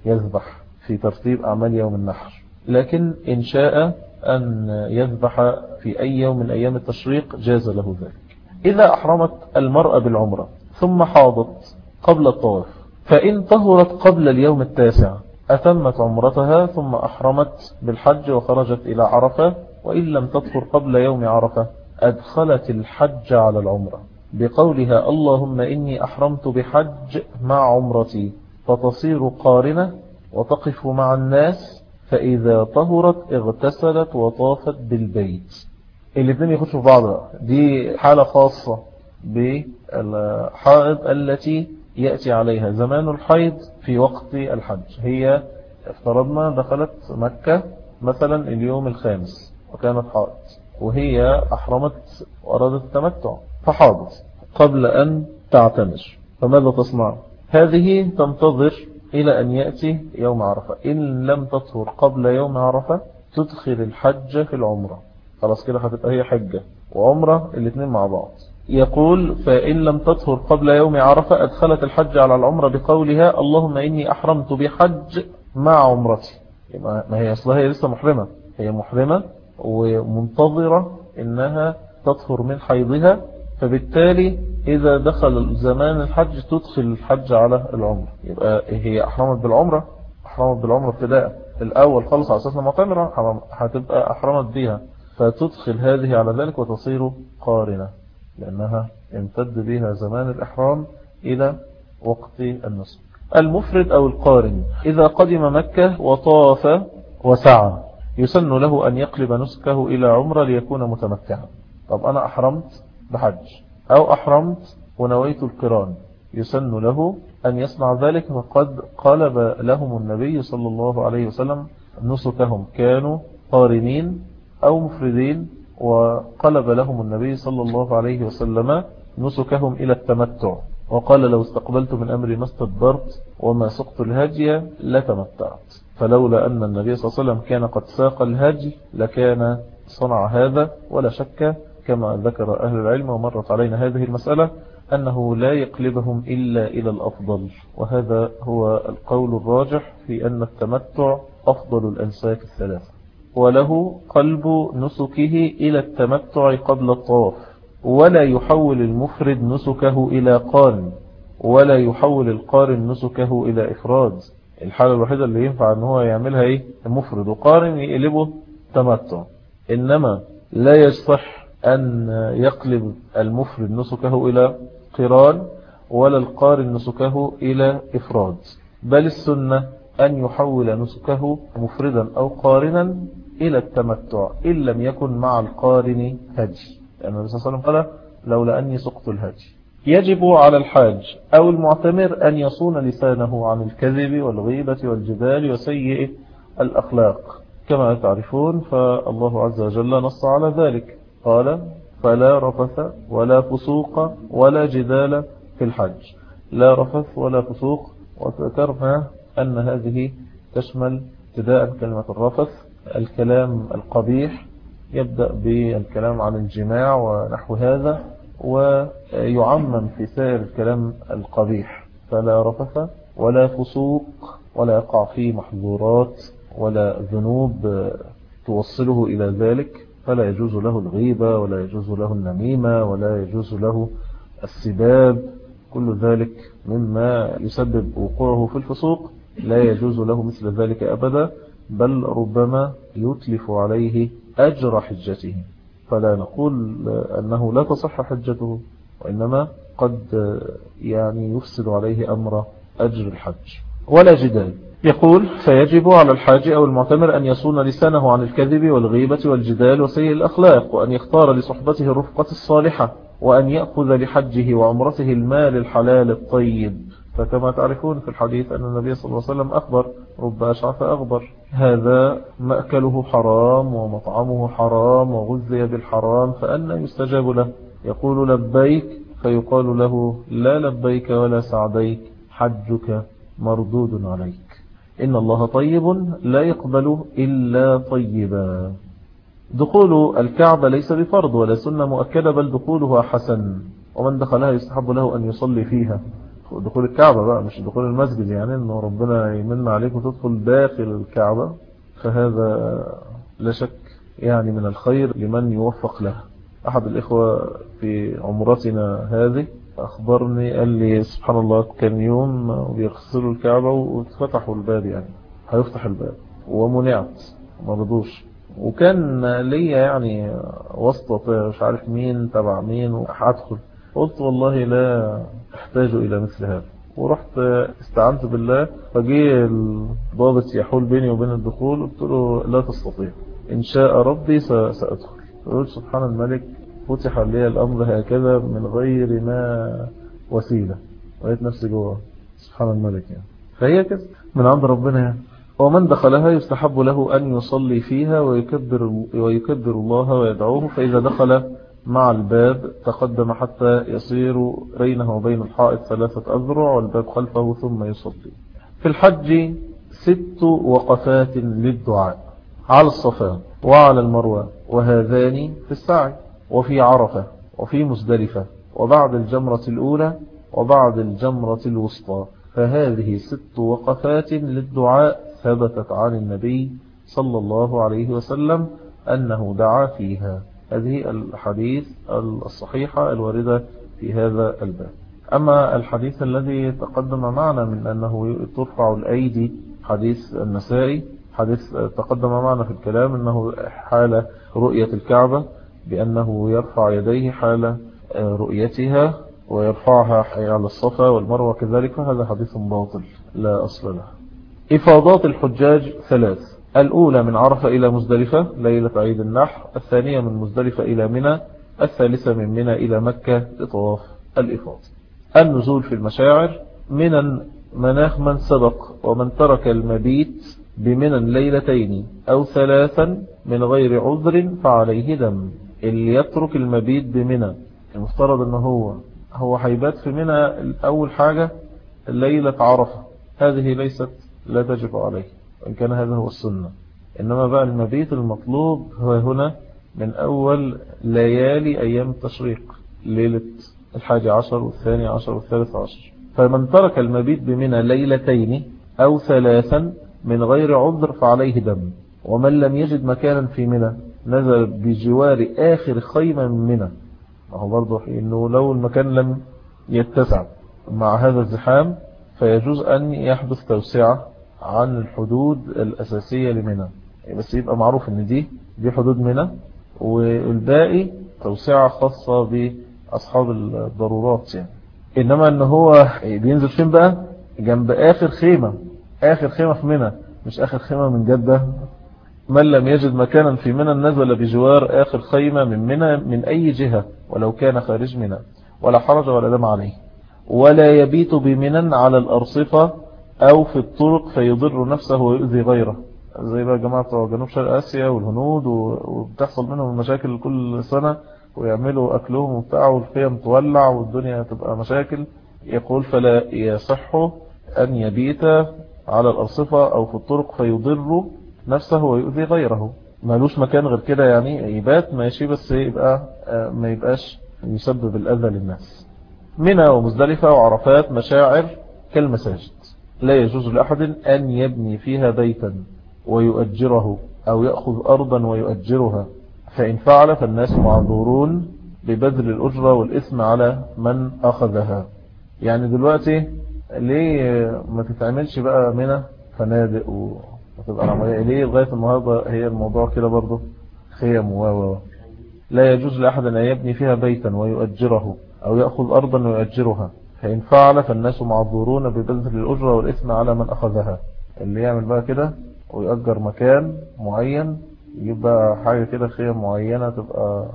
يذبح في ترتيب أعمال يوم النحر. لكن إن شاء أن يذبح في أي يوم من أيام التشريق جاز له ذلك. إذا أحرمت المرأة بالعمرة ثم حاضت قبل الطواف فإن طهرت قبل اليوم التاسع أتمت عمرتها ثم أحرمت بالحج وخرجت إلى عرفة وإن لم تطهر قبل يوم عرفة أدخلت الحج على العمرة. بقولها اللهم إني أحرمت بحج مع عمرتي فتصير قارنة وتقف مع الناس فإذا طهرت اغتسلت وطافت بالبيت. الاثنين يخشوا في بعض دي حالة خاصة بالحائض التي يأتي عليها زمان الحيض في وقت الحج. هي افترضنا دخلت مكة مثلا اليوم الخامس وكانت حائض وهي أحرمت وأرادت التمتع. فحاضت قبل أن تعتمر فماذا تصنع؟ هذه تنتظر إلى أن يأتي يوم عرفة. إن لم تطهر قبل يوم عرفة تدخل الحج في العمرة. خلاص كده هتبقى هي حجة وعمرة الاثنين مع بعض. يقول فإن لم تطهر قبل يوم عرفة أدخلت الحج على العمرة بقولها اللهم إني أحرمت بحج مع عمرتي. ما هي أصلها هي لسه محرمة. هي محرمة ومنتظرة إنها تطهر من حيضها. فبالتالي إذا دخل زمان الحج تدخل الحج على العمرة. يبقى هي أحرمت بالعمرة أحرمت بالعمرة ابتداء. الأول خلص على أساس معتمرة هتبقى أحرمت بها فتدخل هذه على ذلك وتصير قارنة لأنها امتد بها زمان الإحرام إلى وقت النسك المفرد أو القارن إذا قدم مكة وطاف وسعى يسن له أن يقلب نسكه إلى عمرة ليكون متمتعا. طب أنا أحرمت بحج. أو أحرمت ونويت القران. يسن له أن يصنع ذلك فقد قلب لهم النبي صلى الله عليه وسلم نسكهم. كانوا قارنين أو مفردين وقلب لهم النبي صلى الله عليه وسلم نسكهم إلى التمتع. وقال لو استقبلت من أمري ما استدبرت وما سقت الهدي لتمتعت. فلولا أن النبي صلى الله عليه وسلم كان قد ساق الهدي لكان صنع هذا ولا شك كما ذكر أهل العلم ومرت علينا هذه المسألة أنه لا يقلبهم إلا إلى الأفضل وهذا هو القول الراجح في أن التمتع أفضل الأنساك الثلاثة وله قلب نسكه إلى التمتع قبل الطواف ولا يحول المفرد نسكه إلى قارن ولا يحول القارن نسكه إلى إفراد الحالة الوحيدة اللي ينفع إن هو يعملها إيه؟ مفرد وقارن يقلبه تمتع إنما لا يصح أن يقلب المفرد نسكه إلى قران ولا القارن نسكه إلى إفراد. بل السنة أن يحول نسكه مفردا أو قارنا إلى التمتع إن لم يكن مع القارن هدي لأن النبي صلى الله عليه وسلم قال لولا أني سقط الهدي يجب على الحاج أو المعتمر أن يصون لسانه عن الكذب والغيبة والجدال وسيء الأخلاق. كما تعرفون فالله عز وجل نص على ذلك. قال فلا رفث ولا فسوق ولا جدال في الحج. لا رفث ولا فسوق. وذكرنا أن هذه تشمل ابتداء كلمة الرفث الكلام القبيح يبدأ بالكلام عن الجماع ونحو هذا ويعمم في سائر الكلام القبيح. فلا رفث ولا فسوق ولا يقع فيه محظورات ولا ذنوب توصله إلى ذلك. فلا يجوز له الغيبة ولا يجوز له النميمة ولا يجوز له السباب. كل ذلك مما يسبب وقوعه في الفسوق. لا يجوز له مثل ذلك أبدا بل ربما يتلف عليه أجر حجته. فلا نقول أنه لا تصح حجته وإنما قد يعني يفسد عليه أمر أجر الحج. ولا جدال. يقول فيجب على الحاج أو المعتمر أن يصون لسانه عن الكذب والغيبة والجدال وسيء الأخلاق وأن يختار لصحبته الرفقة الصالحة وأن يأخذ لحجه وعمرته المال الحلال الطيب. فكما تعرفون في الحديث أن النبي صلى الله عليه وسلم أخبر رب أشعث أخبر هذا مأكله حرام ومطعمه حرام وغذي بالحرام فأنا يستجاب له. يقول لبيك. فيقال له لا لبيك ولا سعديك حجك مردود عليك. إن الله طيب لا يقبل إلا طيبا. دخول الكعبة ليس بفرض ولا سنة مؤكدة بل دخولها حسن ومن دخلها يستحب له أن يصلي فيها. دخول الكعبة بقى مش دخول المسجد يعني أنه ربنا يمن عليك وتدخل داخل الكعبة. فهذا لا شك يعني من الخير لمن يوفق له. أحد الإخوة في عمرتنا هذه أخبرني قال لي سبحان الله كان يوم بيغسلوا الكعبة واتفتحوا الباب يعني هيفتح الباب ومنعت ما رضوش. وكان ليا يعني وسطة مش عارف مين تبع مين وهدخل قلت والله لا أحتاج إلى مثل هذا. ورحت استعنت بالله فجي الضابط يحول بيني وبين الدخول قلت له لا تستطيع إن شاء ربي سأدخل. قلت سبحان الملك فتح لي الأمر هكذا من غير ما وسيلة. رأيت نفسي جوه. سبحان الملك يعني. فهي كده. من عند ربنا يعني. ومن دخلها يستحب له أن يصلي فيها ويكبر, ويكبر الله ويدعوه. فإذا دخل مع الباب تقدم حتى يصير بينه وبين الحائط ثلاثة أذرع والباب خلفه ثم يصلي. في الحج ست وقفات للدعاء على الصفا وعلى المروة وهذان في السعي. وفي عرفة وفي مزدلفة وبعد الجمرة الأولى وبعد الجمرة الوسطى. فهذه ست وقفات للدعاء ثبتت عن النبي صلى الله عليه وسلم أنه دعا فيها. هذه الحديث الصحيحة الواردة في هذا الباب. أما الحديث الذي تقدم معنا من أنه ترفع الأيدي حديث النسائي حديث تقدم معنا في الكلام أنه حال رؤية الكعبة بأنه يرفع يديه حال رؤيتها ويرفعها على الصفا والمروة. كذلك فهذا حديث باطل لا أصل له. إفاضات الحجاج ثلاث. الأولى من عرفة إلى مزدلفة ليلة عيد النحر. الثانية من مزدلفة إلى منى. الثالثة من منى إلى مكة لطواف الإفاض النزول في المشاعر. من مناخ من سبق ومن ترك المبيت بمنى ليلتين أو ثلاثا من غير عذر فعليه دم اللي يترك المبيت بمنى المفترض أنه هو هو حيبات في منى أول حاجة ليلة عرفة. هذه ليست لا تجب عليه وإن كان هذا هو السنة. إنما بقى المبيت المطلوب هو هنا من أول ليالي أيام التشريق ليلة الحادي عشر والثاني عشر والثالث عشر. فمن ترك المبيت بمنى ليلتين أو ثلاثا من غير عذر فعليه دم. ومن لم يجد مكانا في منى نزل بجوار آخر خيمة من منى هو برضه إنه لو المكان لم يتسع مع هذا الزحام فيجوز أن يحدث توسعة عن الحدود الأساسية لمنى. بس يبقى معروف إن دي دي حدود منى والباقي توسعة خاصة بأصحاب الضرورات يعني. إنما أن هو بينزل فين بقى؟ جنب آخر خيمة. آخر خيمة في منى مش آخر خيمة من جدة. من لم يجد مكانا في منى نزل بجوار آخر خيمة من منى من أي جهة ولو كان خارج منى ولا حرج ولا دم عليه. ولا يبيت بمنى على الأرصفة أو في الطرق فيضر نفسه ويؤذي غيره. زي بقى جماعة جنوب شرق آسيا والهنود وبتحصل منهم مشاكل كل سنة ويعملوا أكلهم وبتاع والخيم تولع والدنيا تبقى مشاكل. يقول فلا يصح أن يبيت على الأرصفة أو في الطرق فيضر نفسه ويؤذي غيره. مالوش مكان غير كده يعني يبات ماشي بس يبقى ما يبقاش يسبب الأذى للناس. منى ومزدلفة وعرفات مشاعر كالمساجد. لا يجوز لأحد أن يبني فيها بيتا ويؤجره أو يأخذ أرضا ويؤجرها. فإن فعل فالناس معذورون ببذل الأجرة والإثم على من أخذها. يعني دلوقتي ليه ما تتعملش بقى منى فنادق وتبقى العملية ليه؟ لغاية النهاردة هي الموضوع كده برضه خيم و لا يجوز لأحد أن يبني فيها بيتا ويؤجره أو يأخذ أرضا ويؤجرها. فإن فعل فالناس معذورون ببذل الأجرة والإثم على من أخذها. اللي يعمل بقى كده ويأجر مكان معين يبقى حاجة كده خيم معينة تبقى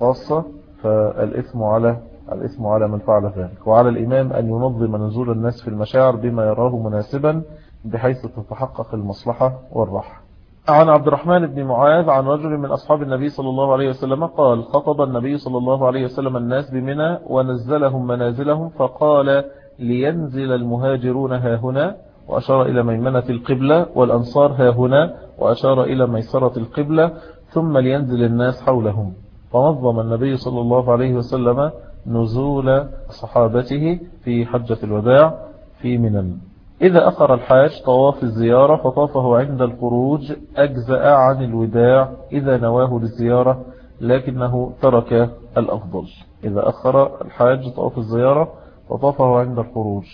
خاصة فالإثم على الإثم على من فعل ذلك. وعلى الإمام أن ينظم نزول الناس في المشاعر بما يراه مناسبا بحيث تتحقق المصلحة والراحة. عن عبد الرحمن بن معاذ عن رجل من أصحاب النبي صلى الله عليه وسلم قال خطب النبي صلى الله عليه وسلم الناس بمنى ونزلهم منازلهم فقال لينزل المهاجرون ها هنا وأشار إلى ميمنة القبلة والأنصار ها هنا وأشار إلى ميسرة القبلة ثم لينزل الناس حولهم. فنظم النبي صلى الله عليه وسلم نزول صحابته في حجة الوداع في منن إذا أخر الحاج طواف الزيارة فطافه عند الخروج أجزأ عن الوداع إذا نواه للزيارة لكنه ترك الأفضل. إذا أخر الحاج طواف الزيارة فطافه عند الخروج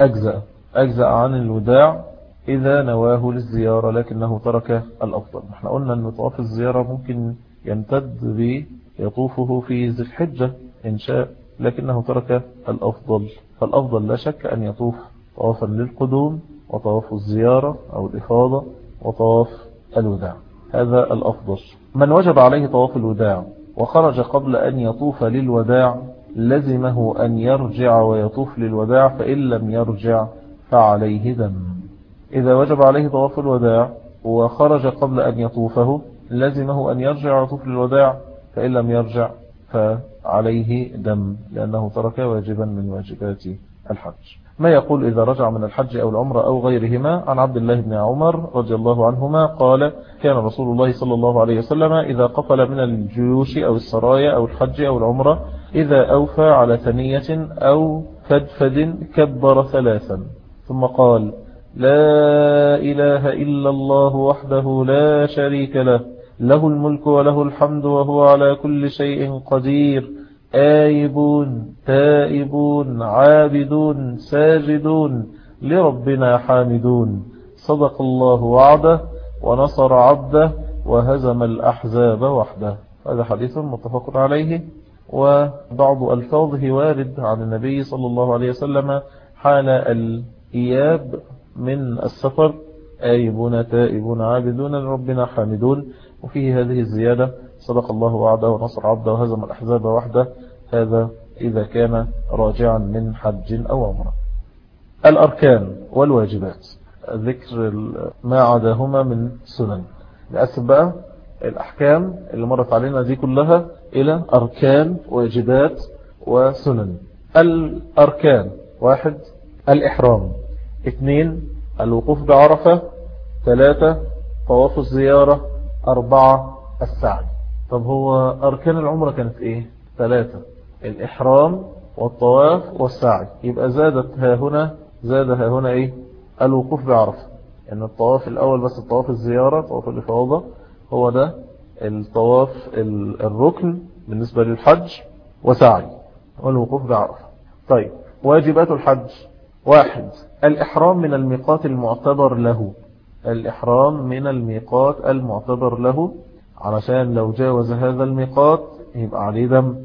أجزأ. أجزأ عن الوداع إذا نواه للزيارة لكنه ترك الأفضل. إحنا قلنا أن طواف الزيارة ممكن يمتد بيطوفه في ذي الحجة إن شاء لكنه ترك الأفضل. فالأفضل لا شك أن يطوف طوافا للقدوم وطواف الزيارة أو الإفاضة وطواف الوداع. هذا الأفضل. من وجب عليه طواف الوداع وخرج قبل أن يطوف للوداع لزمه أن يرجع ويطوف للوداع فإن لم يرجع فعليه دم إذا وجب عليه طواف الوداع وخرج قبل أن يطوفه لزمه أن يرجع ويطوف للوداع فإن لم يرجع فعليه دم لأنه ترك واجبا من واجبات الحج. ما يقول إذا رجع من الحج أو العمرة أو غيرهما عن عبد الله بن عمر رضي الله عنهما قال كان رسول الله صلى الله عليه وسلم إذا قفل من الجيوش أو السرايا أو الحج أو العمرة إذا أوفى على ثنية أو فدفد كبر ثلاثا. ثم قال لا إله إلا الله وحده لا شريك له له الملك وله الحمد وهو على كل شيء قدير. آيبون تائبون عابدون ساجدون لربنا حامدون صدق الله وعده ونصر عبده وهزم الأحزاب وحده. هذا حديث متفق عليه وبعض ألفاظه وارد عن النبي صلى الله عليه وسلم حال الإياب من السفر. آيبون تائبون عابدون لربنا حامدون. وفيه هذه الزيادة صدق الله وعده ونصر عبده وهزم الأحزاب وحده. هذا إذا كان راجعا من حج أو عمرة. الأركان والواجبات. ذكر ما عداهما من سنن. نقسم بقى الأحكام اللي مرت علينا دي كلها إلى أركان واجبات وسنن. الأركان. واحد الإحرام. اثنين الوقوف بعرفة. ثلاثة طواف الزيارة. أربعة السعي. طب هو أركان العمرة كانت إيه؟ ثلاثة. الإحرام والطواف والسعي. يبقى زادت ها هنا زاد ها هنا إيه؟ الوقوف بعرفة. إن الطواف الأول بس الطواف الزيارة طواف الإفاضة هو ده الطواف الركن بالنسبة للحج وسعي. والوقوف بعرفة. طيب واجبات الحج. واحد الإحرام من الميقات المعتبر له. الإحرام من الميقات المعتبر له. علشان لو جاوز هذا الميقات يبقى عليه دم.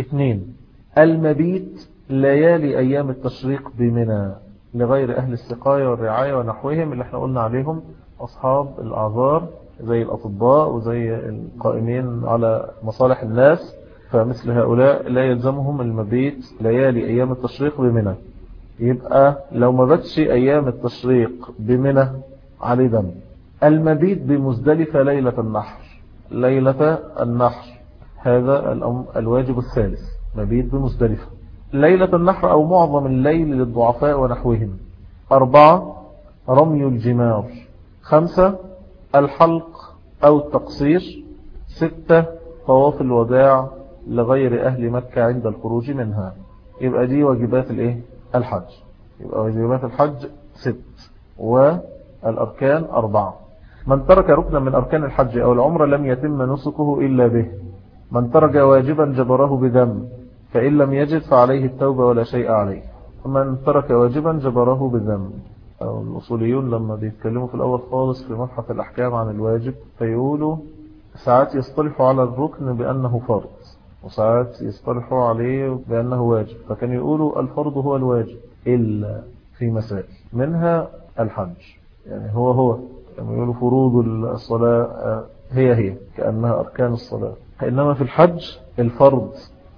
اثنين المبيت ليالي أيام التشريق بمنى لغير أهل السقاية والرعاية ونحوهم اللي إحنا قلنا عليهم أصحاب الأعذار زي الأطباء وزي القائمين على مصالح الناس. فمثل هؤلاء لا يلزمهم المبيت ليالي أيام التشريق بمنى. يبقى لو ما بتش أيام التشريق بمنى عليه دم. المبيت بمزدلفة ليلة النحر. ليلة النحر. هذا الواجب الثالث. مبيت بمزدلفة. ليلة النحر أو معظم الليل للضعفاء ونحوهم. أربعة رمي الجمار. خمسة الحلق أو التقصير. ستة طواف الوداع لغير أهل مكة عند الخروج منها. يبقى دي واجبات الإيه؟ الحج. يبقى واجبات الحج ست. والأركان أربعة. من ترك ركنا من أركان الحج أو العمرة لم يتم نسكه إلا به. من ترك واجبا جبره بدم فإن لم يجد فعليه التوبة ولا شيء عليه. من ترك واجبا جبره بدم الأصوليون لما بيتكلموا في الأول خالص في مبحث الأحكام عن الواجب فيقولوا ساعات يصطلحوا على الركن بأنه فرض وساعات يصطلحوا عليه بأنه واجب. فكان يقولوا الفرض هو الواجب إلا في مسائل منها الحج. يعني هو هو. لما يقولوا فروض الصلاة هي هي كأنها أركان الصلاة. إنما في الحج الفرض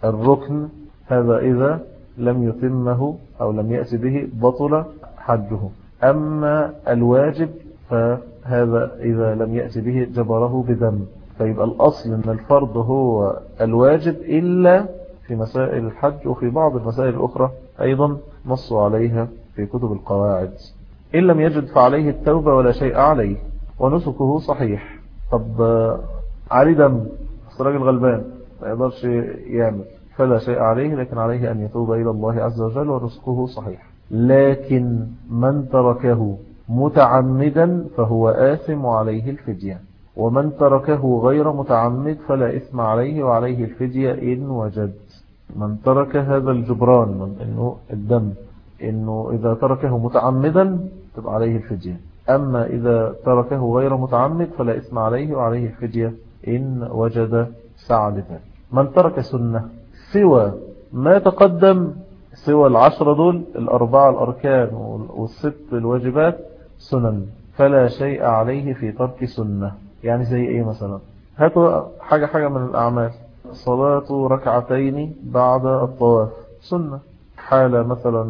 الركن هذا إذا لم يتمه أو لم يأتي به بطل حجه. أما الواجب فهذا إذا لم يأتي به جبره بدم فيبقى الأصل أن الفرض هو الواجب إلا في مسائل الحج وفي بعض المسائل الأخرى أيضا نصوا عليها في كتب القواعد. إن لم يجد فعليه التوبة ولا شيء عليه ونسكه صحيح. طب علي دم راجل غلبان ما يقدرش يعمل. فلا شيء عليه لكن عليه أن يتوب إلى الله عز وجل ونسكه صحيح. لكن من تركه متعمدا فهو آثم عليه الفدية. ومن تركه غير متعمد فلا إثم عليه وعليه الفدية إن وجد. من ترك هذا الجبران من إنه الدم إنه إذا تركه متعمدا تبقى عليه الفدية. أما إذا تركه غير متعمد فلا إثم عليه وعليه الفدية إن وجد سعى من ترك سنة سوى ما تقدم سوى العشرة دول الأربعة الأركان والست الواجبات سنن. فلا شيء عليه في ترك سنة. يعني زي إيه مثلا؟ هاتوا حاجة حاجة من الأعمال. صلاة ركعتين بعد الطواف. سنة. حالة مثلا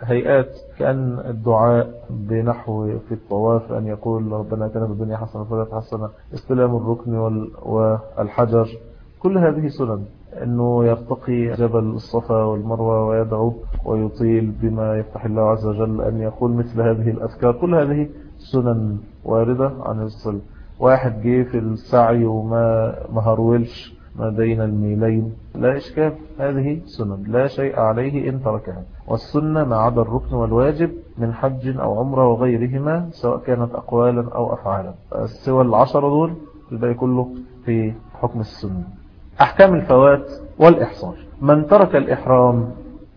هيئات كأن الدعاء بنحو في الطواف أن يقول ربنا كان في الدنيا حسنة فلا تحسن استلام الركن والحجر. كل هذه سنن أنه يرتقي جبل الصفا والمروة ويدعو ويطيل بما يفتح الله عز وجل أن يقول مثل هذه الأذكار. كل هذه سنن واردة عن الصلاة واحد جه في السعي وما مهرولش ما بين الميلين. لا إشكال. هذه سنن. لا شيء عليه إن تركها. والسنة ما عدا الركن والواجب من حج أو عمرة وغيرهما سواء كانت أقوالا أو أفعالا. سوى العشرة دول الباقي كله في حكم السنة. أحكام الفوات والإحصار. من ترك الإحرام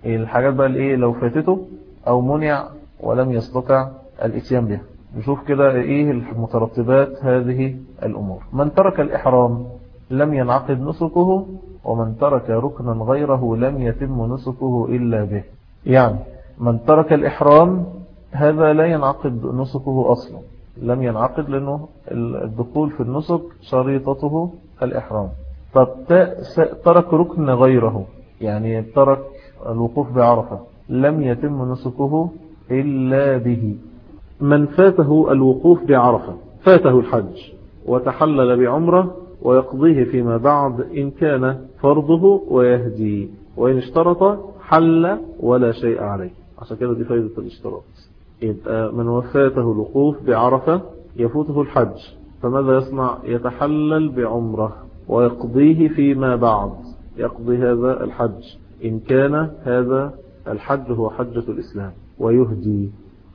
الحاجات بقى الإيه لو فاتته أو منع ولم يستطع الإتيان بها. نشوف كده إيه المترتبات هذه الأمور. من ترك الإحرام لم ينعقد نسكه ومن ترك ركنا غيره لم يتم نسكه إلا به. يعني من ترك الإحرام هذا لا ينعقد نسكه أصلا. لم ينعقد لأنه الدخول في النسك شريطته الإحرام. طب ترك ركن غيره يعني ترك الوقوف بعرفة لم يتم نسكه إلا به. من فاته الوقوف بعرفة فاته الحج وتحلل بعمرة ويقضيه فيما بعد إن كان فرضه ويهدي وإن اشترط حل ولا شيء عليه. عشان كده دي فايدة الاشتراط. يبقى من وفاته الوقوف بعرفة يفوته الحج فماذا يصنع؟ يتحلل بعمرة ويقضيه فيما بعد. يقضي هذا الحج. إن كان هذا الحج هو حجة الإسلام ويهدي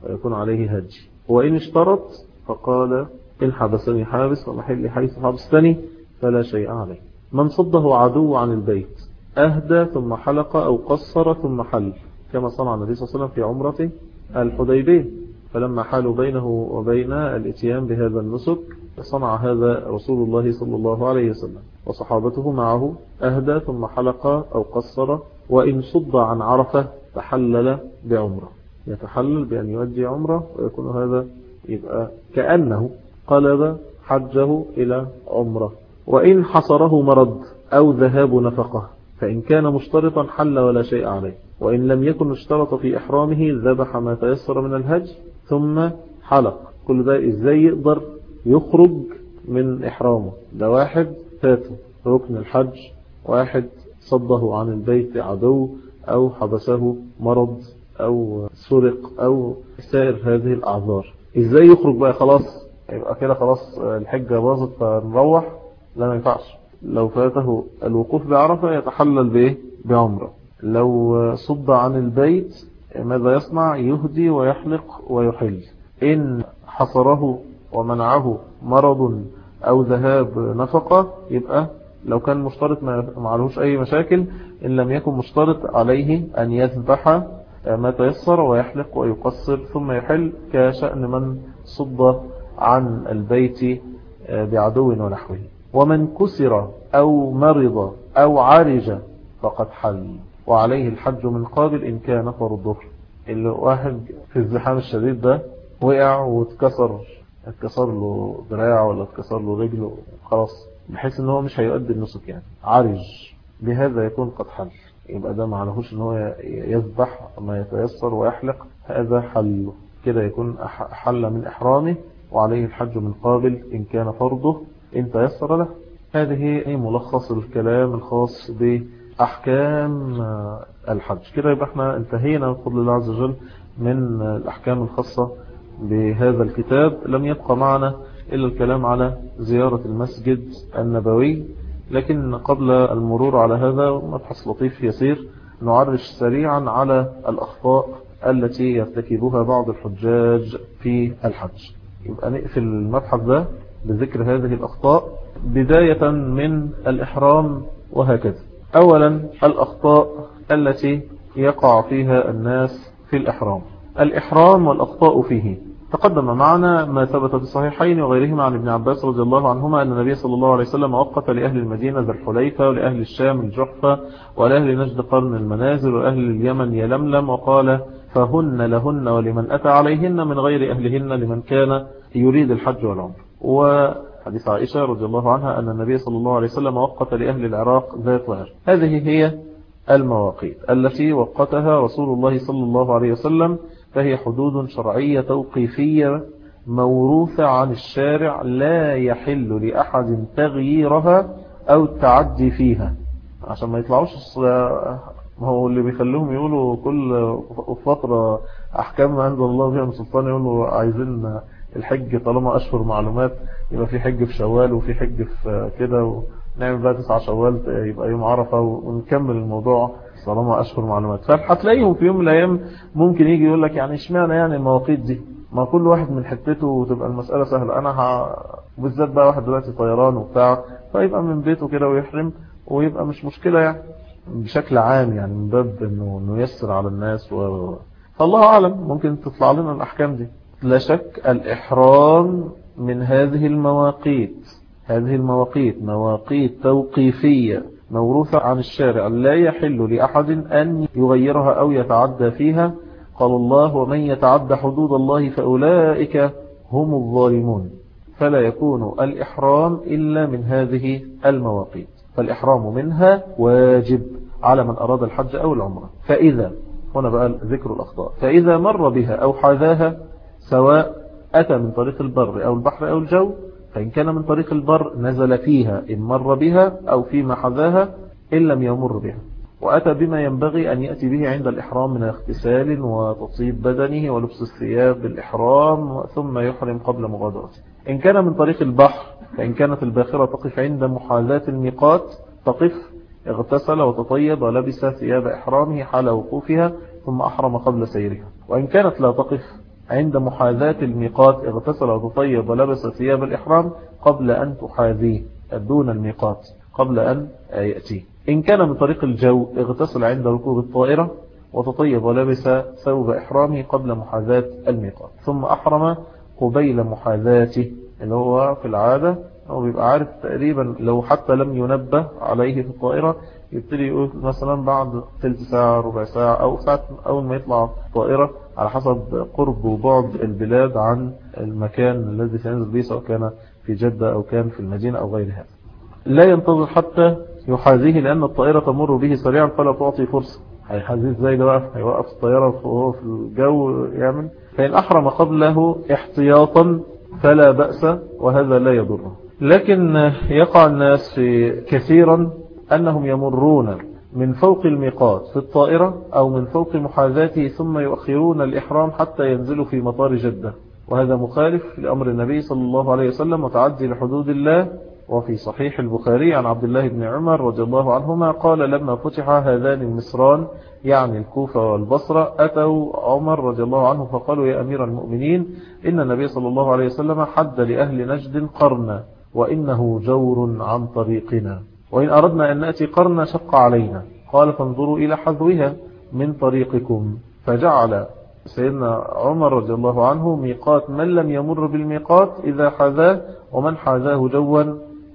ويكون عليه هج وإن اشترط فقال إن حبسني حابس ومحل حيث حبستني فلا شيء عليه. من صده عدو عن البيت أهدى ثم حلق أو قصر ثم حل. كما صنع النبي صلى الله عليه وسلم في عمرة الحديبية. فلما حالوا بينه وبين الإتيان بهذا النسك صنع هذا رسول الله صلى الله عليه وسلم. وصحابته معه أهدى ثم حلق أو قصر وإن صد عن عرفة تحلل بعمرة. يتحلل بأن يؤدي عمرة ويكون هذا يبقى كأنه قلب حجه إلى عمرة. وإن حصره مرض أو ذهاب نفقة فإن كان مشترطا حل ولا شيء عليه. وإن لم يكن اشترط في إحرامه ذبح ما تيسر من الهج ثم حلق. كل ده إزاي يقدر يخرج من إحرامه؟ ده واحد فاته ركن الحج واحد صده عن البيت عدو أو حبسه مرض أو سرق أو سائر هذه الأعذار. إزاي يخرج بقى؟ خلاص يبقى كده خلاص الحجة باظت فنروح. لا ما ينفعش. لو فاته الوقوف بعرفة يتحلل بإيه؟ بعمرة. لو صد عن البيت ماذا يصنع؟ يهدي ويحلق ويحل. إن حصره ومنعه مرض أو ذهاب نفقة يبقى لو كان مشترط ما عليهوش أي مشاكل إن لم يكن مشترط عليه أن يذبح ما تيسر ويحلق ويقصر ثم يحل كشأن من صد عن البيت بعدو ونحوه. ومن كسر أو مرض أو عرج فقد حل. وعليه الحج من قابل إن كان فرضه اللي واحد في الزحام الشديد ده وقع واتكسر. اتكسر له دراع ولا اتكسر له رجله خلاص بحيث إن هو مش هيؤدي النسك يعني. عرج بهذا يكون قد حل. يبقى ده ما عليهوش إن هو يذبح ما يتيسر ويحلق. هذا حل. كده يكون حل من إحرامه. وعليه الحج من قابل إن كان فرضه. إن تيسر له. هذه ملخص الكلام الخاص بأحكام الحج. كده يبقى إحنا انتهينا بفضل الله عز وجل من الأحكام الخاصة بهذا الكتاب. لم يبقى معنا إلا الكلام على زيارة المسجد النبوي. لكن قبل المرور على هذا مبحث لطيف يسير. نعرش سريعا على الأخطاء التي يرتكبها بعض الحجاج في الحج. يبقى نقفل المبحث ده. بذكر هذه الأخطاء بداية من الإحرام وهكذا. أولا الأخطاء التي يقع فيها الناس في الإحرام. الإحرام والأخطاء فيه. تقدم معنا ما ثبت في الصحيحين وغيرهما عن ابن عباس رضي الله عنهما أن النبي صلى الله عليه وسلم وقف لأهل المدينة ذا الحليفة ولأهل الشام الجحفة ولأهل نجد قرن المنازل ولأهل اليمن يلملم وقال فهن لهن ولمن أتى عليهن من غير أهلهن لمن كان يريد الحج والعمر وحديث عائشة رضي الله عنها أن النبي صلى الله عليه وسلم وقت لأهل العراق ذات وهر هذه هي المواقيت التي وقتها رسول الله صلى الله عليه وسلم فهي حدود شرعية توقيفية موروثة عن الشارع لا يحل لأحد تغييرها أو التعدي فيها. عشان ما يطلعوش ما هو اللي بيخليهم يقولوا كل فترة أحكام أنزل الله فيها من سلطان يقولوا عايزين الحج طالما أشهر معلومات يبقى في حج في شوال وفي حج في كده ونعمل بقى تسعة شوال يبقى يوم عرفة ونكمل الموضوع طالما أشهر معلومات. فهتلاقيهم في يوم من الأيام ممكن يجي يقول لك يعني إشمعنى يعني المواقيت دي؟ ما كل واحد من حتته وتبقى المسألة سهلة. أنا ه... بالذات بقى واحد دلوقتي طيران وبتاع فيبقى من بيته كده ويحرم ويبقى مش مشكلة يعني. بشكل عام يعني من باب إنه يسر على الناس و... فالله أعلم ممكن تطلع لنا الأحكام دي. لا شك الإحرام من هذه المواقيت هذه المواقيت مواقيت توقيفية موروثة عن الشارع لا يحل لأحد أن يغيرها أو يتعدى فيها. قال الله ومن يتعدى حدود الله فأولئك هم الظالمون فلا يكون الإحرام إلا من هذه المواقيت. فالإحرام منها واجب على من أراد الحج أو العمرة. فإذا هنا بقى ذكر الأخطاء. فإذا مر بها أو حذاها سواء أتى من طريق البر أو البحر أو الجو فإن كان من طريق البر نزل فيها إن مر بها أو فيما حذاها إن لم يمر بها. وأتى بما ينبغي أن يأتي به عند الإحرام من اغتسال وتطيب بدنه ولبس الثياب بالإحرام ثم يحرم قبل مغادرته. إن كان من طريق البحر فإن كانت الباخرة تقف عند محاذاة الميقات تقف اغتسل وتطيب ولبس ثياب إحرامه حال وقوفها ثم أحرم قبل سيرها. وإن كانت لا تقف عند محاذاة الميقات اغتسل وتطيب ولبس ثياب الإحرام قبل أن تحاذيه دون الميقات قبل أن يأتي. إن كان بطريق الجو اغتسل عند ركوب الطائرة وتطيب ولبس ثوب إحرامه قبل محاذاة الميقات. ثم أحرم قبيل محاذاته اللي هو في العادة هو بيبقى عارف تقريبا لو حتى لم ينبه عليه في الطائرة يبتدي يقول مثلا بعد ثلث ساعة ربع ساعة أو ساعة أول ما يطلع طائرة على حسب قرب وبعد البلاد عن المكان الذي سينزل به سواء كان في جدة أو كان في المدينة أو غير هذا لا ينتظر حتى يحاذيه لأن الطائرة تمر به سريعا فلا تعطي فرصة. هيحاذيه إزاي ده بقى؟ هيوقف الطيارة وهو في الجو يعمل؟ فإن أحرم قبله احتياطا فلا بأس وهذا لا يضره. لكن يقع الناس كثيرا أنهم يمرون من فوق الميقات في الطائرة أو من فوق محاذاته ثم يؤخرون الإحرام حتى ينزلوا في مطار جدة. وهذا مخالف لأمر النبي صلى الله عليه وسلم وتعدي لحدود الله. وفي صحيح البخاري عن عبد الله بن عمر رضي الله عنهما قال لما فتح هذان المصران يعني الكوفة والبصرة أتوا عمر رضي الله عنه فقالوا يا أمير المؤمنين إن النبي صلى الله عليه وسلم حد لأهل نجد قرنا وإنه جور عن طريقنا. وإن أردنا أن نأتي قرنا شق علينا. قال فانظروا إلى حذوها من طريقكم. فجعل سيدنا عمر رضي الله عنه ميقات من لم يمر بالميقات إذا حذاه ومن حذاه جوا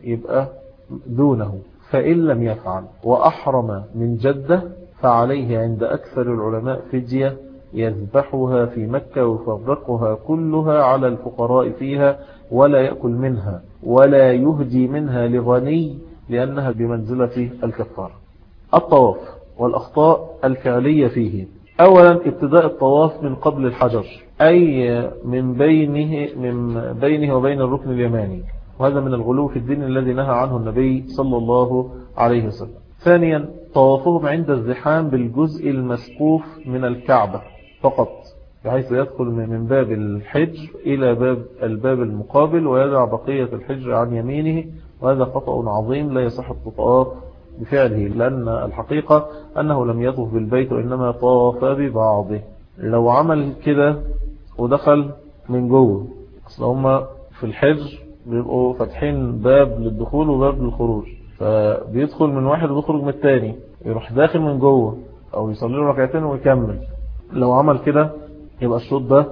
يبقى دونه. فإن لم يفعل وأحرم من جدة فعليه عند أكثر العلماء فدية يذبحها في مكة ويفرقها كلها على الفقراء فيها ولا يأكل منها ولا يهدي منها لغني لأنها بمنزلة الكفار. الطواف والأخطاء الفعلية فيه. أولا ابتداء الطواف من قبل الحجر أي من بينه, من بينه وبين الركن اليماني. وهذا من الغلو في الدين الذي نهى عنه النبي صلى الله عليه وسلم. ثانيا طوافهم عند الزحام بالجزء المسقوف من الكعبة فقط بحيث يدخل من باب الحج إلى باب الباب المقابل ويدع بقية الحج عن يمينه وهذا خطأ عظيم لا يصح الطواف بفعله لأن الحقيقة أنه لم يطوف بالبيت وإنما طاف ببعضه. لو عمل كده ودخل من جوه أصل هم في الحج بيبقوا فاتحين باب للدخول وباب للخروج فبيدخل من واحد ويخرج من التاني يروح داخل من جوه أو يصلي له ركعتين ويكمل. لو عمل كده يبقى الشوط ده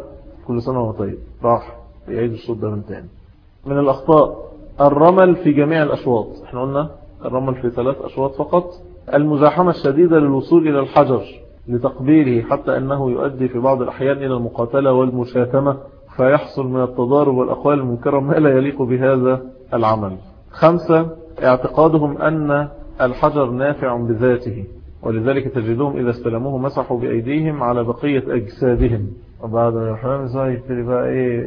كل سنة وهو طيب راح يعيد الشوط ده من تاني. من الأخطاء الرمل في جميع الأشواط. إحنا قلنا الرمل في ثلاث أشواط فقط. المزاحمة الشديدة للوصول إلى الحجر لتقبيله حتى أنه يؤدي في بعض الأحيان إلى المقاتلة والمشاتمة فيحصل من التضارب والأقوال المنكرة ما لا يليق بهذا العمل. خمسة اعتقادهم أن الحجر نافع بذاته ولذلك تجدهم إذا استلموه مسحوا بأيديهم على بقية أجسادهم. وبعد الحمام إزاي يبتدي بقى إيه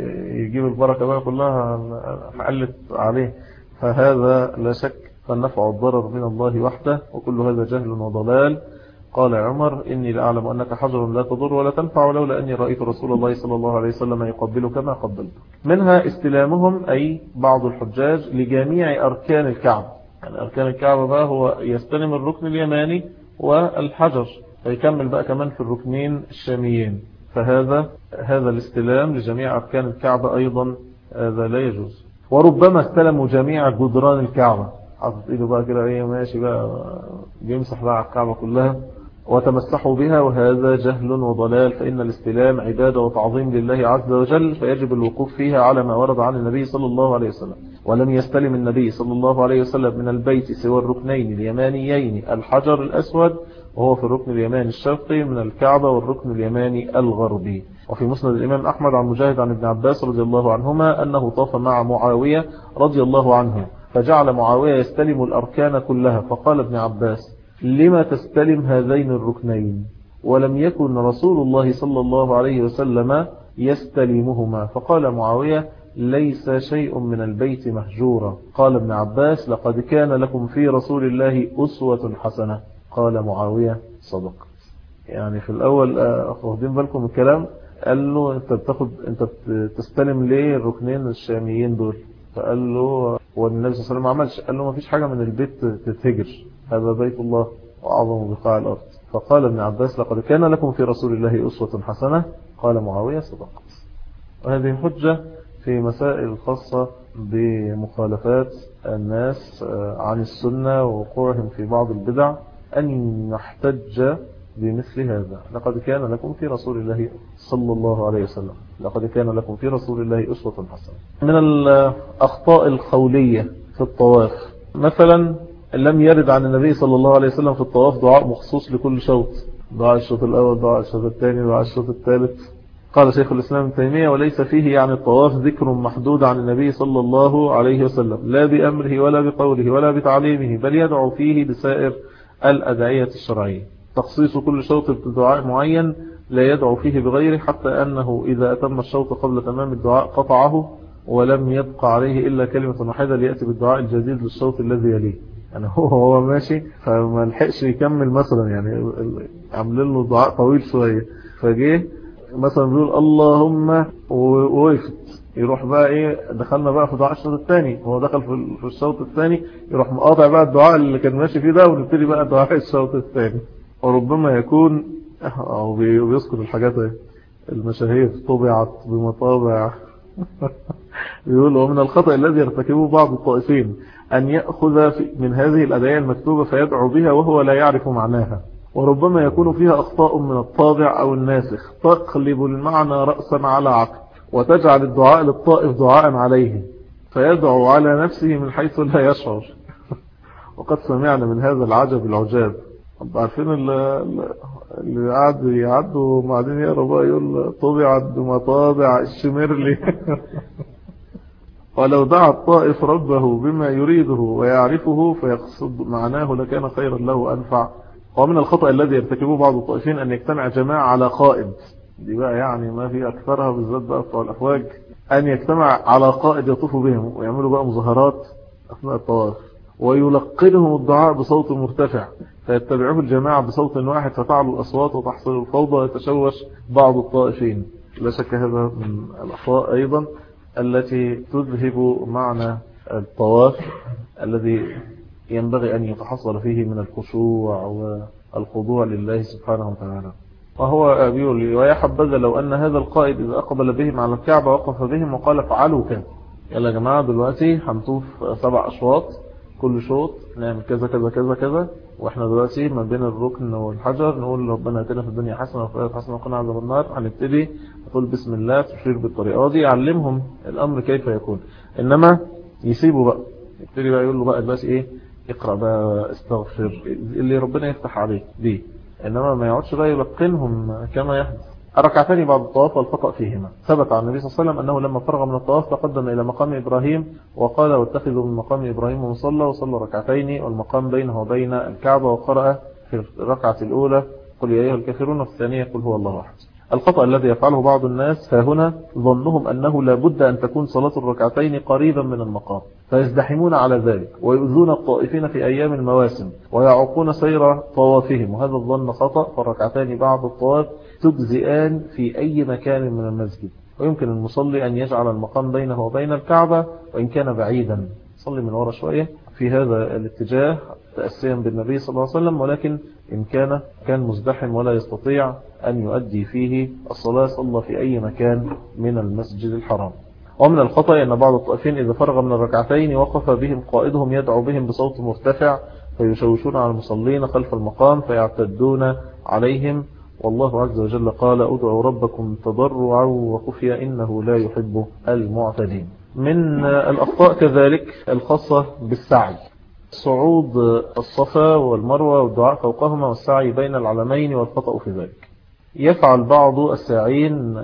يجيب البركة بقى كلها حلت عليه. فهذا لا شك فالنفع والضرر من الله وحده وكل هذا جهل وضلال. قال عمر إني لأعلم أنك حجر لا تضر ولا تنفع ولولا أني رأيت رسول الله صلى الله عليه وسلم يقبلك ما قبلت. منها استلامهم أي بعض الحجاج لجميع أركان الكعبة يعني أركان الكعبة بقى هو يستلم الركن اليماني والحجر فيكمل بقى كمان في الركنين الشاميين. فهذا هذا الاستلام لجميع أركان الكعبة أيضا هذا لا يجوز. وربما استلموا جميع جدران الكعبة. حطت ايده بقى كده إيه ماشي بقى بيمسح بقى على الكعبة كلها وتمسحوا بها وهذا جهل وضلال. فإن الاستلام عبادة وتعظيم لله عز وجل فيجب الوقوف فيها على ما ورد عن النبي صلى الله عليه وسلم. ولم يستلم النبي صلى الله عليه وسلم من البيت سوى الركنين اليمانيين الحجر الأسود وهو في الركن اليماني الشرقي من الكعبة والركن اليماني الغربي. وفي مسند الإمام أحمد عن مجاهد عن ابن عباس رضي الله عنهما أنه طاف مع معاوية رضي الله عنه فجعل معاوية يستلم الأركان كلها فقال ابن عباس لما تستلم هذين الركنين؟ ولم يكن رسول الله صلى الله عليه وسلم يستلمهما. فقال معاوية ليس شيء من البيت مهجورا. قال ابن عباس لقد كان لكم في رسول الله أسوة حسنة. قال معاوية صدق. يعني في الأول واخدين بالكم الكلام؟ قال له أنت بتاخد أنت تستلم ليه الركنين الشاميين دول؟ فقال له والنبي صلى الله عليه وسلم ما عملش. قال له ما فيش حاجة من البيت تتهجر هذا بيت الله وأعظم بقاع الأرض. فقال ابن عباس لقد كان لكم في رسول الله أسوة حسنة. قال معاوية صدقت وهذه حجة في مسائل خاصة بمخالفات الناس عن السنة ووقوعهم في بعض البدع. أن نحتج بمثل هذا. لقد كان لكم في رسول الله صلى الله عليه وسلم. لقد كان لكم في رسول الله أسوة حسنة. من الأخطاء القولية في الطواف. مثلا لم يرد عن النبي صلى الله عليه وسلم في الطواف دعاء مخصوص لكل شوط. دعاء الشوط الأول دعاء الشوط الثاني دعاء الشوط الثالث. قال شيخ الإسلام تيمية وليس فيه يعني الطواف ذكر محدود عن النبي صلى الله عليه وسلم. لا بأمره ولا بقوله ولا بتعليمه بل يدعو فيه بسائر الأدعية الشرعية تخصيص كل شوط بدعاء معين لا يدعو فيه بغيره حتى أنه إذا أتم الشوط قبل تمام الدعاء قطعه ولم يبقى عليه إلا كلمة واحدة ليأتي بالدعاء الجديد للشوط الذي يليه. يعني هو هو ماشي فما لحقش يكمل مثلا يعني عاملين له دعاء طويل شوية. فجيه مثلا بيقول اللهم ووقفت. يروح بقى إيه دخلنا بقى في دعاء الشوط الثاني. هو دخل في الشوط الثاني يروح مقاطع بقى الدعاء اللي كان ماشي فيه ده ونبتدي بقى دعاء الشوط الثاني. وربما يكون أو بيذكر الحاجات المشاهير طبعت بمطابع. يقول ومن الخطأ الذي يرتكبه بعض الطائفين أن يأخذ من هذه الأدعية المكتوبة فيدعو بها وهو لا يعرف معناها. وربما يكون فيها أخطاء من الطابع أو الناسخ. تقلب المعنى رأسا على عقل. وتجعل الدعاء للطائف دعاء عليه فيدعو على نفسه من حيث لا يشعر. وقد سمعنا من هذا العجب العجاب. عارفين اللي قاعد يعدوا وبعدين يقرا بقى يقول طبع مطابع الشمرلي ولو دعا الطائف ربه بما يريده ويعرفه فيقصد معناه لكان خيرا له أنفع. ومن الخطأ الذي يرتكبه بعض الطائفين أن يجتمع جماعة على قائد. دي بقى يعني ما في أكثرها بالذات بقى بتوع الأفواج أن يجتمع على قائد يطوف بهم ويعملوا بقى مظاهرات أثناء الطواف. ويلقنهم الدعاء بصوت مرتفع فيتبعه الجماعة بصوت واحد فتعلو الأصوات وتحصل الفوضى ويتشوش بعض الطائفين. لا شك هذا من الأخطاء أيضا التي تذهب معنى الطواف الذي ينبغي أن يتحصل فيه من الخشوع والخضوع لله سبحانه وتعالى. وهو بيقول لي. ويا حبذا لو أن هذا القائد إذا أقبل بهم على الكعبة وقف بهم وقال افعلوا كذا. يلا يا جماعة دلوقتي هنطوف سبع أشواط. كل شوط نعمل كذا كذا كذا كذا. وإحنا دلوقتي ما بين الركن والحجر نقول ربنا اتنا في الدنيا حسنة وفي الآخرة حسنة وقنا عذاب النار. هنبتدي نقول بسم الله تشير بالطريقة. دي يعلمهم الأمر كيف يكون. إنما يسيبوا بقى. يبتدي بقى يقول له بقى دلوقتي إيه؟ اقرأ بقى استغفر اللي ربنا يفتح عليه دي. إنما ما يقعدش بقى يلقنهم كما يحدث. الركعتان بعد الطواف والخطأ فيهما. ثبت عن النبي صلى الله عليه وسلم أنه لما فرغ من الطواف تقدم إلى مقام إبراهيم وقال واتخذوا من مقام إبراهيم مصلى وصلى ركعتين والمقام بينه وبين الكعبة وقرأ في الركعة الأولى قل يا أيها الكافرون وفي الثانية قل هو الله أحد. الخطأ الذي يفعله بعض الناس ها هنا ظنهم أنه لابد أن تكون صلاة الركعتين قريبا من المقام فيزدحمون على ذلك ويؤذون الطائفين في أيام المواسم ويعقون سير طوافهم وهذا الظن خطأ فالركعتان بعد الطواف تجزئان في أي مكان من المسجد ويمكن المصلي أن يجعل المقام بينه وبين الكعبة وإن كان بعيدا. صلي من وراء شوية في هذا الاتجاه. تأسيا بالنبي صلى الله عليه وسلم ولكن إن كان كان مزدحم ولا يستطيع أن يؤدي فيه الصلاة صلى في أي مكان من المسجد الحرام. ومن الخطأ أن بعض الطائفين إذا فرغ من الركعتين وقف بهم قائدهم يدعو بهم بصوت مرتفع فيشوشون على المصلين خلف المقام فيعتدون عليهم. والله عز وجل قال أدعوا ربكم تضرعا وخفيا إنه لا يحب المعتدين. من الأخطاء كذلك الخاصة بالسعي. صعود الصفا والمروة والدعاء فوقهما والسعي بين العلمين والخطأ في ذلك. يفعل بعض الساعين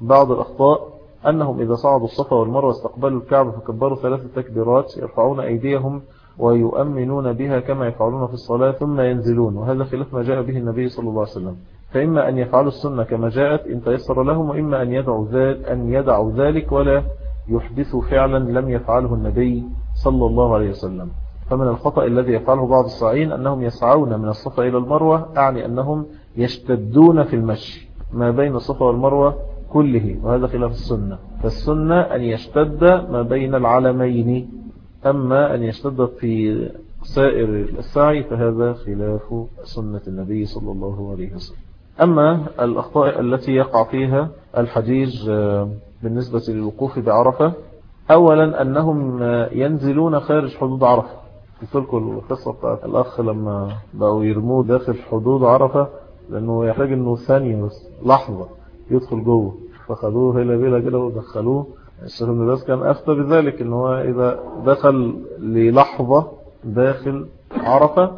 بعض الأخطاء أنهم إذا صعدوا الصفا والمروة استقبلوا الكعبة فكبروا ثلاث تكبيرات يرفعون أيديهم ويؤمنون بها كما يفعلون في الصلاة ثم ينزلون. وهذا خلاف ما جاء به النبي صلى الله عليه وسلم. فإما أن يفعلوا السنة كما جاءت إن تيسر لهم وإما أن يدعوا ذلك, أن يدعوا ذلك ولا يحدثوا فعلا لم يفعله النبي صلى الله عليه وسلم. فمن الخطأ الذي يفعله بعض الصاعين أنهم يسعون من الصفا إلى المروة أعني أنهم يشتدون في المشي ما بين الصفا والمروة كله وهذا خلاف السنة. فالسنة أن يشتد ما بين العلمين أما أن يشتد في سائر السعي فهذا خلاف سنة النبي صلى الله عليه وسلم. أما الأخطاء التي يقع فيها الحجيج بالنسبة للوقوف بعرفة أولا أنهم ينزلون خارج حدود عرفة. قلت لكم القصة بتاعت الأخ لما بقوا يرموه داخل حدود عرفة لأنه يحتاج أنه ثانية بس لحظة يدخل جوه. فخدوه هلا بيلا كده ودخلوه. الشيخ ابن باز كان أفتى بذلك أنه هو إذا دخل للحظة داخل عرفة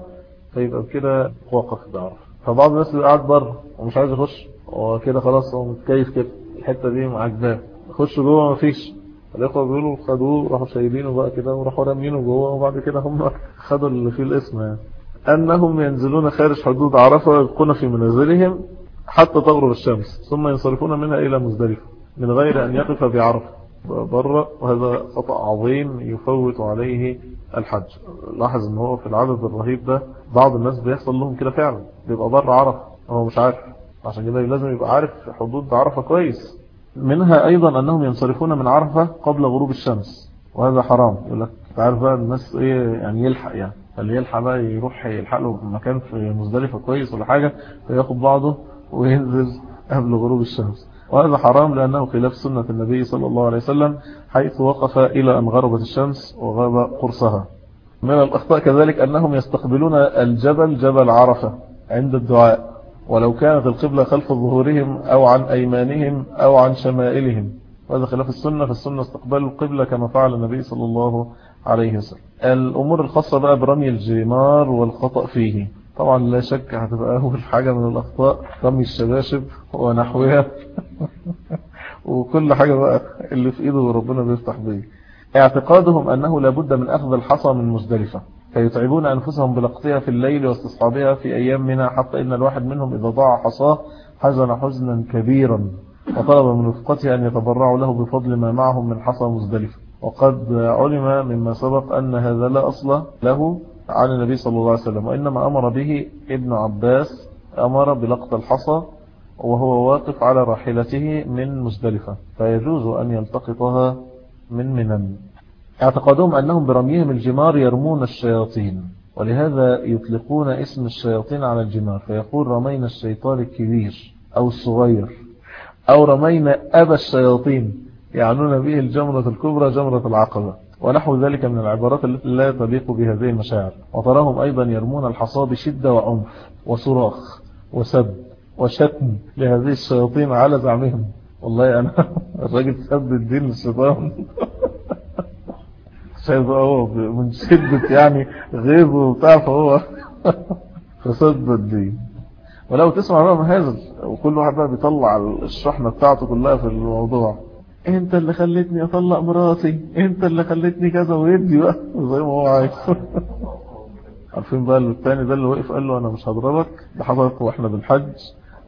فيبقى كده وقف بعرفة. فبعض الناس اللي قاعد بره ومش عايز يخش وكده خلاص هو متكيف كده الحتة دي عجباه يخش جوه مفيش. الإخوة بيقولوا خدوه راحوا شايلينه بقى كده وراحوا رامينه جوه وبعد كده هم خدوا اللي فيه الاسم يعني. أنهم ينزلون خارج حدود عرفة ويبقون في منازلهم حتى تغرب الشمس ثم ينصرفون منها إلى مزدلفة من غير أن يقف بعرفة. بره وهذا خطأ عظيم يفوت عليه الحج. لاحظ إن هو في العدد الرهيب ده بعض الناس بيحصل لهم كده فعلا بيبقى بره عرفة هو مش عارف. عشان كده لازم يبقى عارف حدود عرفة كويس. منها أيضا أنهم ينصرفون من عرفة قبل غروب الشمس وهذا حرام. يقول لك تعرف بقى الناس إيه يعني يلحق يعني اللي يلحق بقى يروح يلحق له مكان في مزدلفة كويس ولا حاجة فياخد بعضه وينزل قبل غروب الشمس. وهذا حرام لأنه خلاف سنة النبي صلى الله عليه وسلم حيث وقف إلى أن غربت الشمس وغاب قرصها. من الأخطاء كذلك أنهم يستقبلون الجبل جبل عرفة عند الدعاء. ولو كانت القبلة خلف ظهورهم أو عن أيمانهم أو عن شمائلهم. وهذا خلاف السنة فالسنة استقبال القبلة كما فعل النبي صلى الله عليه وسلم. الأمور الخاصة بقى برمي الجمار والخطأ فيه. طبعا لا شك هتبقى أول حاجة من الأخطاء رمي الشباشب ونحوها. وكل حاجة بقى اللي في إيده ربنا بيفتح بيه. اعتقادهم أنه لابد من أخذ الحصى من مزدلفة. فيتعبون أنفسهم بلقطها في الليل واستصحابها في أيام منها حتى إن الواحد منهم إذا ضاع حصاه حزن حزنا كبيرا. وطلب من رفقته أن يتبرعوا له بفضل ما معهم من حصى مزدلفة. وقد علم مما سبق أن هذا لا أصل له عن النبي صلى الله عليه وسلم وإنما أمر به ابن عباس أمر بلقط الحصى وهو واقف على راحلته من مزدلفة. فيجوز أن يلتقطها من منن. اعتقادهم أنهم برميهم الجمار يرمون الشياطين ولهذا يطلقون اسم الشياطين على الجمار فيقول رمينا الشيطان الكبير أو الصغير أو رمينا أبا الشياطين يعنون به الجمرة الكبرى جمرة العقبة ونحو ذلك من العبارات التي لا تليق بهذه المشاعر. وتراهم أيضا يرمون الحصى بشدة وعنف وصراخ وسب وشتم لهذه الشياطين على زعمهم. والله أنا الراجل سب الدين للشيطان. هو من شدة يعني غيظه وبتاع فهو فسد الدين ولو تسمع بقى مهازل وكل واحد بقى بيطلع الشحنة بتاعته كلها في الموضوع. أنت اللي خلتني أطلق مراتي أنت اللي خلتني كذا ويدي بقى. زي ما هو عايز. عارفين بقى الثاني ده اللي وقف قال له أنا مش هضربك؟ ده وإحنا بالحج.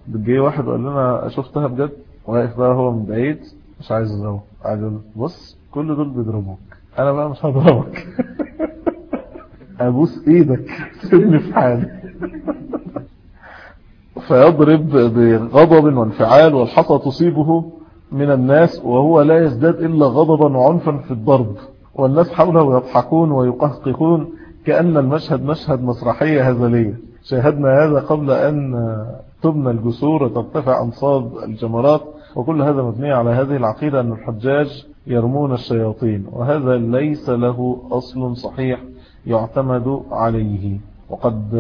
جه واحد وقال لنا شفتها بجد؟ واقف بقى هو من بعيد مش عايز يضربه يقول بص كل دول بيضربوك. أنا بقى مش هضربك أبوس إيدك. سيبني في حالي. فيضرب بغضب وانفعال والحصى تصيبه من الناس وهو لا يزداد إلا غضبا وعنفا في الضرب. والناس حوله يضحكون ويقهقهون كأن المشهد مشهد مسرحية هزلية. شاهدنا هذا قبل أن تبنى الجسور وترتفع أنصاب الجمرات. وكل هذا مبني على هذه العقيدة أن الحجاج يرمون الشياطين وهذا ليس له أصل صحيح يعتمد عليه. وقد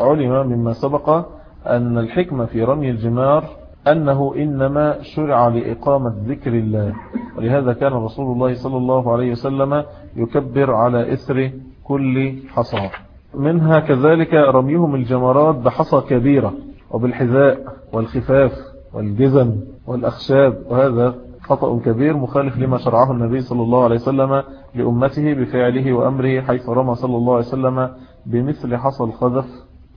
علم مما سبق أن الحكمة في رمي الجمار أنه إنما شرع لإقامة ذكر الله. ولهذا كان رسول الله صلى الله عليه وسلم يكبر على إثر كل حصى. منها كذلك رميهم الجمرات بحصى كبيرة وبالحذاء والخفاف والجزم والأخشاب وهذا خطأ كبير مخالف لما شرعه النبي صلى الله عليه وسلم لأمته بفعله وأمره حيث رمى صلى الله عليه وسلم بمثل حصى الخذف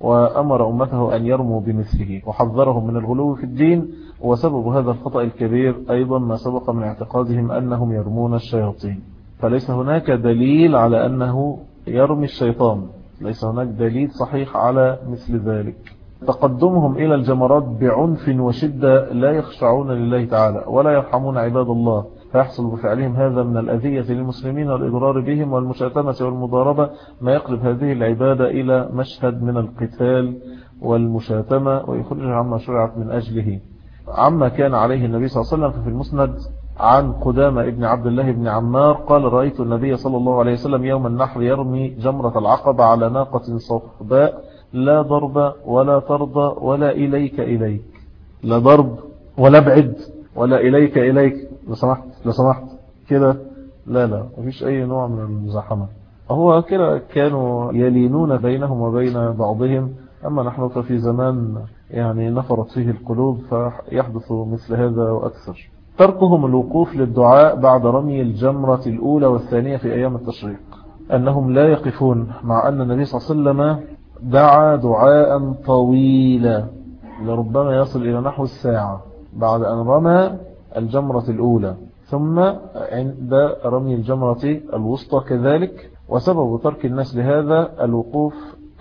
وأمر أمته أن يرموا بمثله وحذرهم من الغلو في الدين وسبب هذا الخطأ الكبير أيضا ما سبق من اعتقادهم أنهم يرمون الشياطين. فليس هناك دليل على أنه يرمي الشيطان ليس هناك دليل صحيح على مثل ذلك. تقدمهم إلى الجمرات بعنف وشدة لا يخشعون لله تعالى ولا يرحمون عباد الله. فيحصل بفعلهم هذا من الأذية للمسلمين والإضرار بهم والمشاتمة والمضاربة. ما يقلب هذه العبادة إلى مشهد من القتال والمشاتمة ويخرج عما شرعت من أجله. عما كان عليه النبي صلى الله عليه وسلم ففي المسند عن قدامة ابن عبد الله بن عمار قال رأيت النبي صلى الله عليه وسلم يوم النحر يرمي جمرة العقبة على ناقة صفباء لا ضرب ولا طرد ولا إليك إليك. لا ضرب ولا بعد ولا إليك إليك. لو سمحت؟ لو سمحت. كده؟ لا لا. مفيش أي نوع من المزاحمة. هو كده كانوا يلينون بينهم وبين بعضهم. أما نحن ففي زمان يعني نفرت فيه القلوب فيحدث مثل هذا وأكثر. تركهم الوقوف للدعاء بعد رمي الجمرة الأولى والثانية في أيام التشريق. أنهم لا يقفون مع أن النبي صلى الله عليه وسلم دعا دعاء طويلا لربما يصل إلى نحو الساعة بعد أن رمى الجمرة الأولى. ثم عند رمي الجمرة الوسطى كذلك. وسبب ترك الناس لهذا الوقوف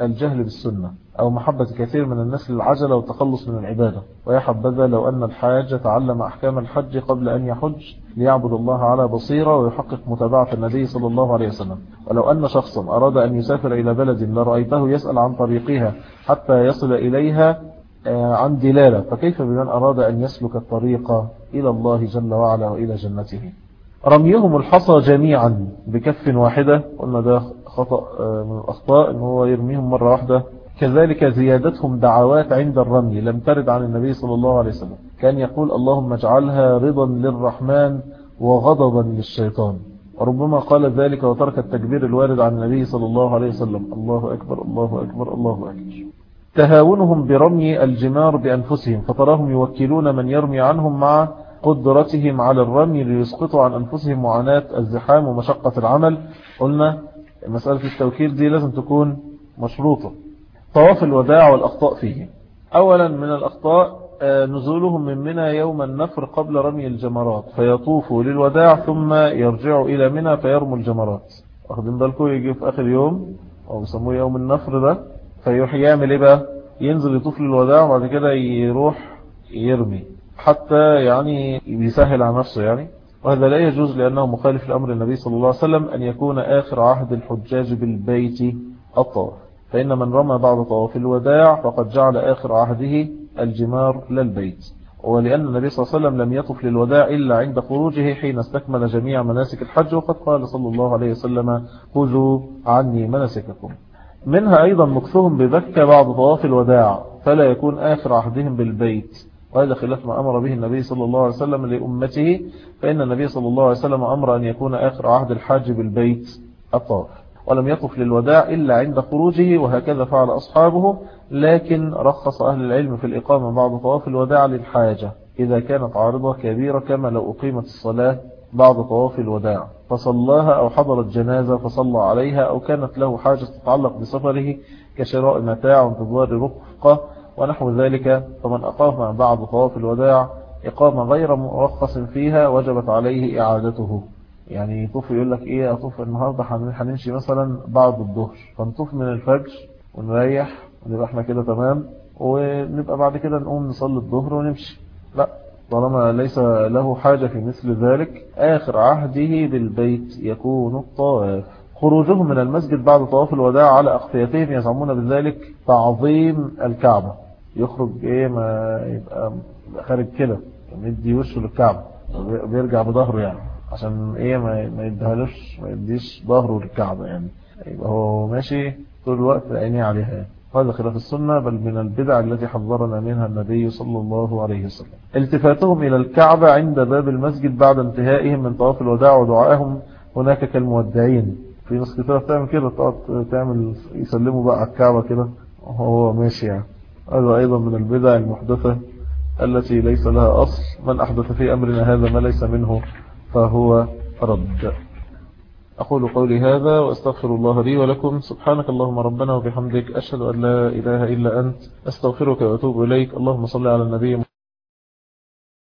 الجهل بالسنة أو محبة كثير من الناس للعجلة والتخلص من العبادة. ويحبذا لو أن الحاج تعلم أحكام الحج قبل أن يحج ليعبد الله على بصيرة ويحقق متابعة النبي صلى الله عليه وسلم. ولو أن شخصا أراد أن يسافر إلى بلد لرأيته يسأل عن طريقها حتى يصل إليها آه، عن دلالة. فكيف بمن أراد أن يسلك الطريق إلى الله جل وعلا وإلى جنته؟ رميهم الحصى جميعا بكف واحدة. قلنا ده خطأ آه، من الأخطاء أنه هو يرميهم مرة واحدة. كذلك زيادتهم دعوات عند الرمي لم ترد عن النبي صلى الله عليه وسلم. كان يقول اللهم اجعلها رضا للرحمن وغضبا للشيطان. وربما قال ذلك وترك التكبير الوارد عن النبي صلى الله عليه وسلم. الله أكبر الله أكبر الله أكبر. تهاونهم برمي الجمار بأنفسهم فتراهم يوكلون من يرمي عنهم مع قدرتهم على الرمي ليسقطوا عن أنفسهم معاناة الزحام ومشقة العمل. قلنا مسألة التوكيل دي لازم تكون مشروطة. طواف الوداع والأخطاء فيه. أولا من الأخطاء آه، نزولهم من منى يوم النفر قبل رمي الجمرات. فيطوفوا للوداع ثم يرجعوا إلى منى فيرموا الجمرات. واخدين بالكم يجي في آخر يوم أو بيسموه يوم النفر ده. فيروح يعمل إيه بقى؟ ينزل يطوف للوداع وبعد كده يروح يرمي. حتى يعني يسهل على نفسه يعني. وهذا لا يجوز لأنه مخالف لأمر النبي صلى الله عليه وسلم أن يكون آخر عهد الحجاج بالبيت الطواف. فإن من رمى بعد طواف الوداع فقد جعل آخر عهده الجمار للبيت. ولأن النبي صلى الله عليه وسلم لم يطف للوداع إلا عند خروجه حين استكمل جميع مناسك الحج وقد قال صلى الله عليه وسلم خذوا عني مناسككم. منها أيضا مكثهم ببكة بعد طواف الوداع فلا يكون آخر عهدهم بالبيت وهذا خلاف ما أمر به النبي صلى الله عليه وسلم لأمته فإن النبي صلى الله عليه وسلم أمر أن يكون آخر عهد الحاج بالبيت الطواف. ولم يطف للوداع إلا عند خروجه وهكذا فعل أصحابه لكن رخص أهل العلم في الإقامة بعد طواف الوداع للحاجة. إذا كانت عارضة كبيرة كما لو أقيمت الصلاة بعد طواف الوداع. فصلاها أو حضرت جنازة فصلى عليها أو كانت له حاجة تتعلق بسفره كشراء متاع وانتظار رفقة ونحو ذلك فمن أقام بعد طواف الوداع إقامة غير مرخص فيها وجبت عليه إعادته. يعني يطوف يقول لك إيه أطوف النهاردة هنمشي مثلا بعد الظهر. فنطوف من الفجر ونريح ونبقى إحنا كده تمام ونبقى بعد كده نقوم نصلي الظهر ونمشي. لا طالما ليس له حاجة في مثل ذلك آخر عهده بالبيت يكون الطواف. خروجهم من المسجد بعد طواف الوداع على أخفيتهم يزعمون بذلك تعظيم الكعبة. يخرج إيه ما يبقى خارج كده يدي وشه للكعبة بيرجع بظهره يعني عشان إيه ما يديهالوش ما يديش ظهره للكعبة يعني. يبقى هو ماشي طول الوقت عينيه عليها يعني. هذا خلاف السنة بل من البدع التي حذرنا منها النبي صلى الله عليه وسلم. التفاتهم إلى الكعبة عند باب المسجد بعد انتهائهم من طواف الوداع ودعائهم هناك كالمودعين. في ناس كتير تعمل كده تقعد تعمل يسلموا بقى على الكعبة كده وهو ماشي يعني. هذا أيضا من البدع المحدثة التي ليس لها أصل. من أحدث في أمرنا هذا ما ليس منه فهو رد. أقول قولي هذا وأستغفر الله لي ولكم. سبحانك اللهم ربنا وبحمدك أشهد أن لا إله إلا أنت. أستغفرك وأتوب إليك. اللهم صل على النبي